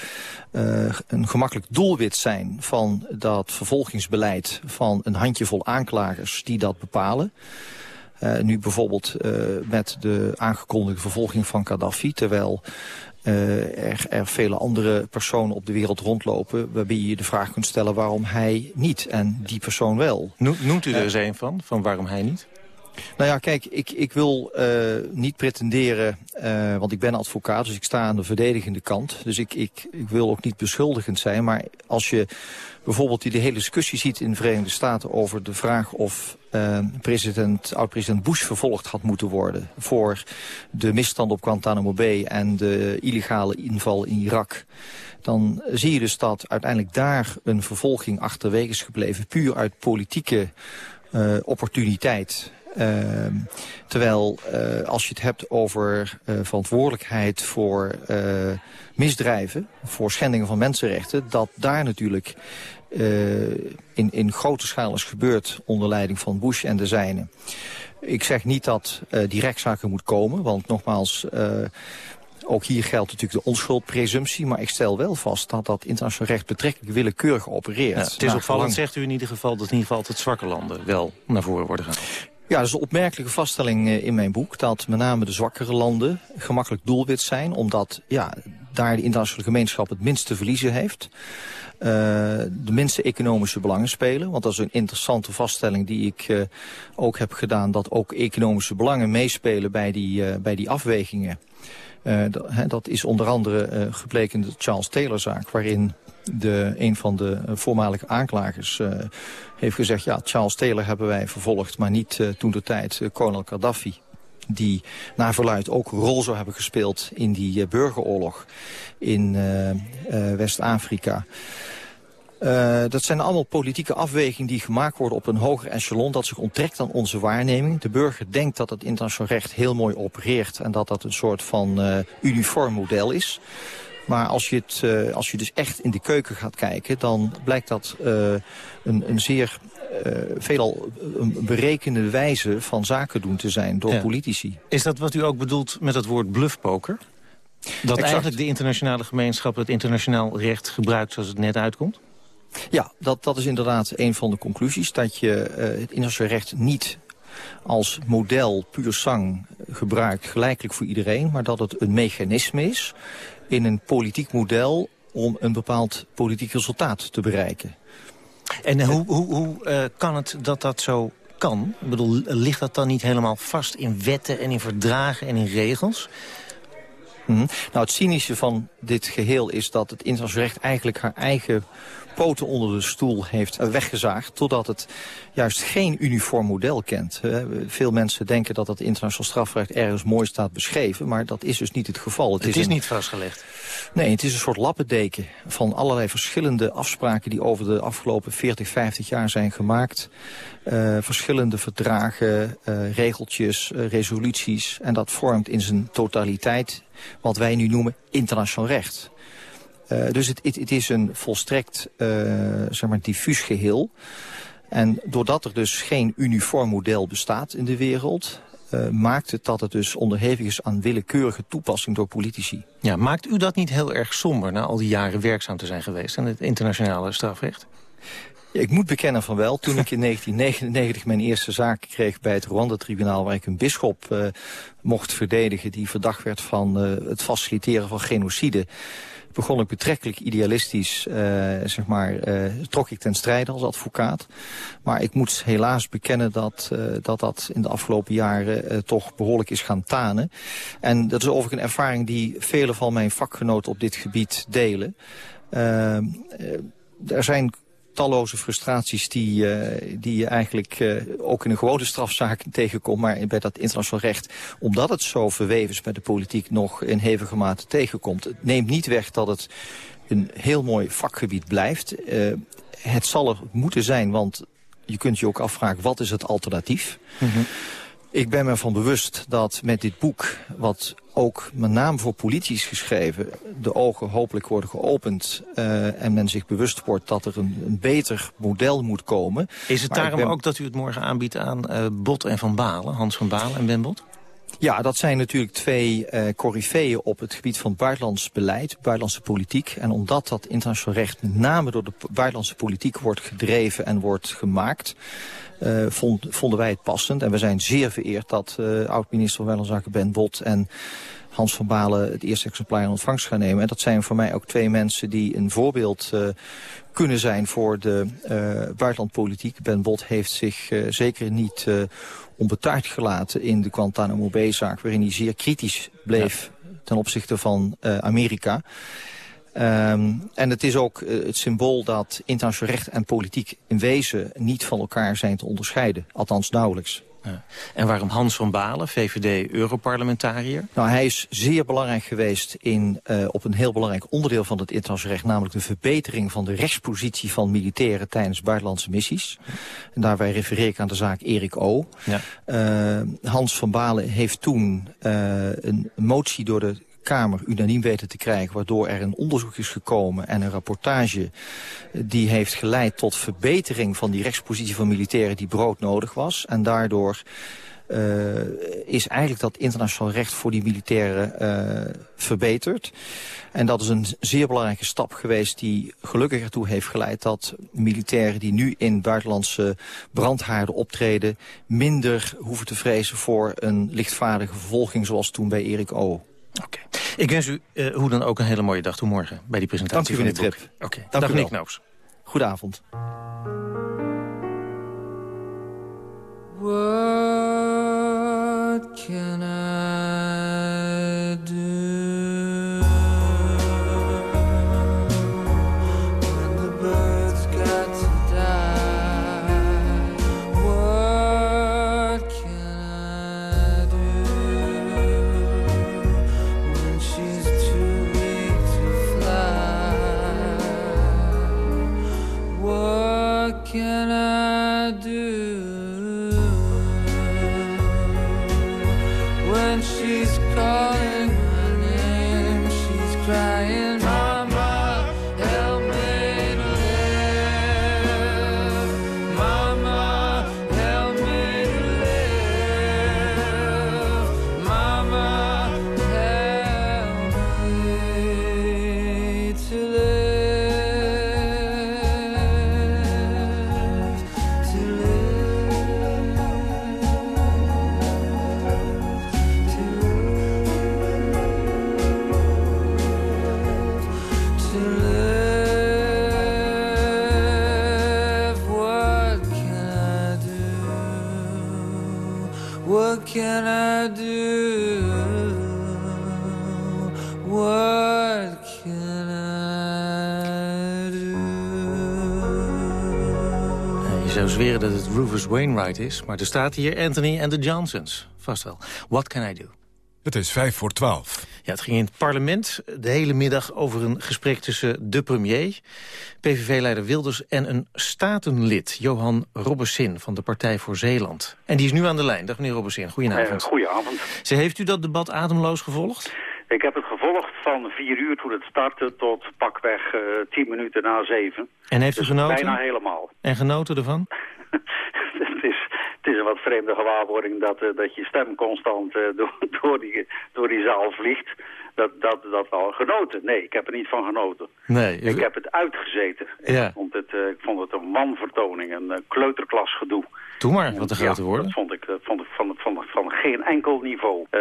Uh, een gemakkelijk doelwit zijn van dat vervolgingsbeleid van een handjevol aanklagers die dat bepalen. Uh, nu bijvoorbeeld uh, met de aangekondigde vervolging van Gaddafi... terwijl uh, er, er vele andere personen op de wereld rondlopen... waarbij je de vraag kunt stellen waarom hij niet en die persoon wel. Noemt u er eens een van, van waarom hij niet? Nou ja, kijk, ik, ik wil uh, niet pretenderen, uh, want ik ben advocaat, dus ik sta aan de verdedigende kant. Dus ik, ik, ik wil ook niet beschuldigend zijn, maar als je bijvoorbeeld die hele discussie ziet in de Verenigde Staten over de vraag of uh, president, oud-president Bush vervolgd had moeten worden voor de misstand op Guantanamo Bay en de illegale inval in Irak dan zie je dus dat uiteindelijk daar een vervolging achterwege is gebleven... puur uit politieke opportuniteit. Uh, terwijl uh, als je het hebt over uh, verantwoordelijkheid voor misdrijven, voor schendingen van mensenrechten, dat daar natuurlijk in, in grote schaal is gebeurd onder leiding van Bush en de zijnen. Ik zeg niet dat die rechtszaken moet komen, want nogmaals ook hier geldt natuurlijk de onschuldpresumptie... maar ik stel wel vast dat dat internationaal recht betrekkelijk willekeurig opereert. Ja, het is opvallend, zegt u in ieder geval... dat in ieder geval altijd zwakke landen wel naar voren worden gaan. Ja, dat is een opmerkelijke vaststelling eh, in mijn boek... dat met name de zwakkere landen gemakkelijk doelwit zijn... omdat ja, daar de internationale gemeenschap het minst te verliezen heeft. Uh, de minste economische belangen spelen. Want dat is een interessante vaststelling die ik uh, ook heb gedaan... dat ook economische belangen meespelen bij die, uh, bij die afwegingen. Dat, dat, is onder andere gebleken in de Charles Taylor-zaak... waarin de, een van de voormalige aanklagers heeft gezegd... ja, Charles Taylor hebben wij vervolgd, maar niet toen de tijd kolonel Gaddafi die naar verluid ook een rol zou hebben gespeeld in die burgeroorlog in West-Afrika. Dat zijn allemaal politieke afwegingen die gemaakt worden op een hoger echelon... dat zich onttrekt aan onze waarneming. De burger denkt dat het internationaal recht heel mooi opereert... en dat dat een soort van uh, uniform model is. Maar als je, het, uh, als je dus echt in de keuken gaat kijken... dan blijkt dat een, een zeer uh, veelal een berekende wijze van zaken doen te zijn door ja. politici. Is dat wat u ook bedoelt met het woord bluffpoker? Dat exact. eigenlijk de internationale gemeenschap het internationaal recht gebruikt zoals het net uitkomt? Ja, dat, dat is inderdaad een van de conclusies. Dat je uh, het internationaal recht niet als model puur sang gebruikt gelijkelijk voor iedereen... maar dat het een mechanisme is in een politiek model om een bepaald politiek resultaat te bereiken. En hoe, hoe, hoe uh, kan het dat dat zo kan? Ik bedoel, ligt dat dan niet helemaal vast in wetten en in verdragen en in regels? Mm -hmm. Nou, het cynische van dit geheel is dat het internationaal recht eigenlijk haar eigen poten onder de stoel heeft weggezaagd... totdat het juist geen uniform model kent. Veel mensen denken dat het internationaal strafrecht ergens mooi staat beschreven... maar dat is dus niet het geval. Het, het is, is een... niet vastgelegd? Nee, het is een soort lappendeken van allerlei verschillende afspraken... die over de afgelopen 40, 50 jaar zijn gemaakt. Uh, verschillende verdragen, uh, regeltjes, uh, resoluties. En dat vormt in zijn totaliteit wat wij nu noemen internationaal recht. Uh, dus het, het, het, is een volstrekt uh, zeg maar diffuus geheel. En doordat er dus geen uniform model bestaat in de wereld... Uh, maakt het dat het dus onderhevig is aan willekeurige toepassing door politici. Ja, maakt u dat niet heel erg somber na al die jaren werkzaam te zijn geweest... aan het internationale strafrecht? Ik moet bekennen van wel. Toen ik in 1999 mijn eerste zaak kreeg bij het Rwanda-tribunaal... waar ik een bisschop uh, mocht verdedigen die verdacht werd van uh, het faciliteren van genocide begon ik betrekkelijk idealistisch, uh, zeg maar, uh, trok ik ten strijde als advocaat. Maar ik moet helaas bekennen dat uh, dat, dat in de afgelopen jaren toch behoorlijk is gaan tanen. En dat is overigens een ervaring die vele van mijn vakgenoten op dit gebied delen. er zijn talloze frustraties die, uh, die je eigenlijk uh, ook in een gewone strafzaak tegenkomt. Maar bij dat internationaal recht, omdat het zo verweven is met de politiek, nog in hevige mate tegenkomt. Het neemt niet weg dat het een heel mooi vakgebied blijft. Uh, het zal er moeten zijn, want je kunt je ook afvragen, wat is het alternatief? Mm. Ik ben me van bewust dat met dit boek, wat ook met name voor politici is geschreven... de ogen hopelijk worden geopend uh, en men zich bewust wordt dat er een, een beter model moet komen. Is het maar daarom ben... ook dat u het morgen aanbiedt aan uh, Bot en Van Balen, Hans van Balen en Ben Bot? Ja, dat zijn natuurlijk twee uh, coryfeeën op het gebied van buitenlands beleid, buitenlandse politiek. En omdat dat internationaal recht met name door de buitenlandse politiek wordt gedreven en wordt gemaakt... Uh, vond, vonden wij het passend. En we zijn zeer vereerd dat uh, oud-minister van Buitenlandse Zaken Ben Bot en Hans van Balen het eerste exemplaar in ontvangst gaan nemen. En dat zijn voor mij ook twee mensen die een voorbeeld uh, kunnen zijn voor de buitenlandpolitiek. Ben Bot heeft zich zeker niet onbetuigd gelaten in de Guantanamo Bay-zaak... waarin hij zeer kritisch bleef ja. ten opzichte van Amerika. Um, en het is ook uh, het symbool dat internationaal recht en politiek in wezen niet van elkaar zijn te onderscheiden. Althans nauwelijks. Ja. En waarom Hans van Balen, VVD-Europarlementariër? Nou, hij is zeer belangrijk geweest in, uh, op een heel belangrijk onderdeel van het internationaal recht... namelijk de verbetering van de rechtspositie van militairen tijdens buitenlandse missies. En daarbij refereer ik aan de zaak Erik O. Ja. Uh, Hans van Balen heeft toen uh, een motie door de Kamer unaniem weten te krijgen... waardoor er een onderzoek is gekomen en een rapportage... die heeft geleid tot verbetering van die rechtspositie van militairen... die broodnodig was. En daardoor is eigenlijk dat internationaal recht voor die militairen uh, verbeterd. En dat is een zeer belangrijke stap geweest die gelukkig ertoe heeft geleid... dat militairen die nu in buitenlandse brandhaarden optreden... minder hoeven te vrezen voor een lichtvaardige vervolging zoals toen bij Erik O. Oké. Ik wens u uh, hoe dan ook een hele mooie dag. Toe morgen bij die presentatie Dank u van voor de dit trip. Oké, Dank dag u Nick wel. Noops. Goedenavond. What can I What can I do? What can I do? Je zou zweren dat het Rufus Wainwright is, maar er staat hier Anthony en de Johnsons. Vast wel. What can I do? Het is vijf voor twaalf. Ja, het ging in het parlement de hele middag over een gesprek tussen de premier... PVV-leider Wilders en een statenlid, Johan Robbesin... van de Partij voor Zeeland. En die is nu aan de lijn. Dag meneer Robbesin, goedenavond. Eh, goedenavond. Ze heeft u dat debat ademloos gevolgd? Ik heb het gevolgd van vier uur toen het startte tot pakweg eh tien minuten na zeven. En heeft u Dus genoten? Bijna helemaal. En genoten ervan? het, is, een wat vreemde gewaarwording dat, eh, dat je stem constant eh, door, door, die, door die zaal vliegt. Dat, dat, dat al genoten. Nee, ik heb er niet van genoten. Nee. Ik heb het uitgezeten. Ja. Ik, vond het, eh, ik vond het een manvertoning, een uh, kleuterklasgedoe. Doe maar, wat een grote ja, woorden. Dat vond ik, dat vond ik van, van, van geen enkel niveau. Uh,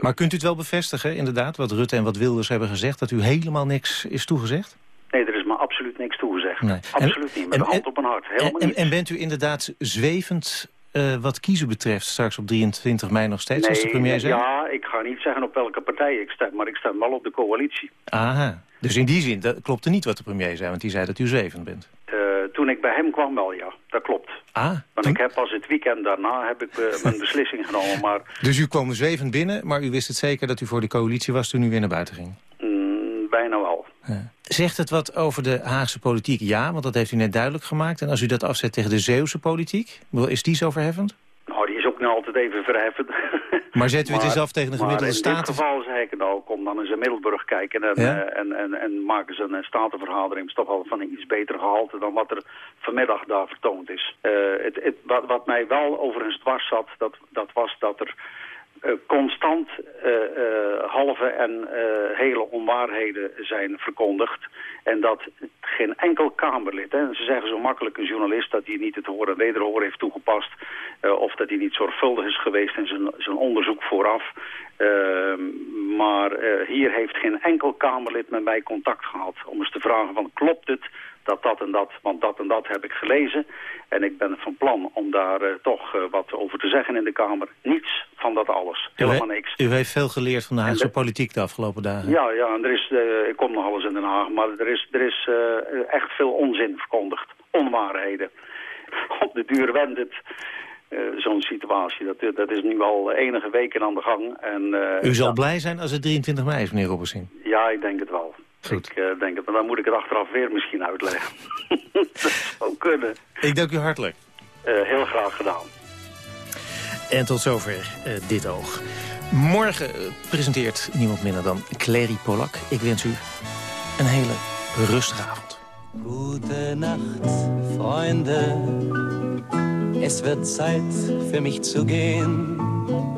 maar kunt u het wel bevestigen, inderdaad, wat Rutte en wat Wilders hebben gezegd... dat u helemaal niks is toegezegd? Nee, er is me absoluut niks toegezegd. Nee. Absoluut en, niet, met en, hand op mijn hart. Helemaal en, niet. en bent u inderdaad zwevend uh, wat kiezen betreft... straks op 23 mei nog steeds, nee, als de premier zei? Ja, ik ga niet zeggen op welke partij ik stem, maar ik stem wel op de coalitie. Aha, dus in die zin dat klopte niet wat de premier zei, want die zei dat u zwevend bent. Uh, toen ik bij hem kwam wel, ja. Dat klopt. Ah, Want ik heb pas het weekend daarna heb ik uh, mijn beslissing genomen, maar... Dus u kwam zwevend binnen, maar u wist het zeker dat u voor de coalitie was toen u weer naar buiten ging? Mm, bijna wel. Ja. Zegt het wat over de Haagse politiek? Ja, want dat heeft u net duidelijk gemaakt. En als u dat afzet tegen de Zeeuwse politiek, is die zo verheffend? Nou, die is ook niet altijd even verheffend. Maar zet u het eens af tegen de gemiddelde staten? in dit geval zei ik nou, kom dan eens in Middelburg kijken en, ja? uh, en, en, en maken ze een statenvergadering. Het is toch wel van een iets beter gehalte dan wat er vanmiddag daar vertoond is. Uh, het, het, wat, wat mij wel overigens dwars zat, dat, dat was dat er constant uh, halve en hele onwaarheden zijn verkondigd. En dat geen enkel Kamerlid, hè, ze zeggen zo makkelijk een journalist dat hij niet het horen en wederhoor heeft toegepast. of dat hij niet zorgvuldig is geweest in zijn, zijn onderzoek vooraf. maar hier heeft geen enkel Kamerlid met mij contact gehad om eens te vragen van klopt het dat dat en dat, want dat en dat heb ik gelezen. En ik ben van plan om daar uh, toch uh, wat over te zeggen in de Kamer. Niets van dat alles. Helemaal niks. U heeft veel geleerd van de Haagse de, politiek de afgelopen dagen. Ja, ja en er is, uh, ik kom nog alles in Den Haag, maar er is, er is echt veel onzin verkondigd. Onwaarheden. Op de duur wendt het. Zo'n situatie. Dat, dat is nu al enige weken aan de gang. En, U zal blij zijn als het 23 mei is, meneer Robertsin. Ja, ik denk het wel. Goed. Ik uh, denk het, maar dan moet ik het achteraf weer misschien uitleggen. dat zou kunnen. Ik dank u hartelijk. heel graag gedaan. En tot zover dit oog. Morgen presenteert niemand minder dan Clary Polak. Ik wens u een hele rustige avond. Gute Nacht, Freunde. Es wird Zeit für mich zu gehen.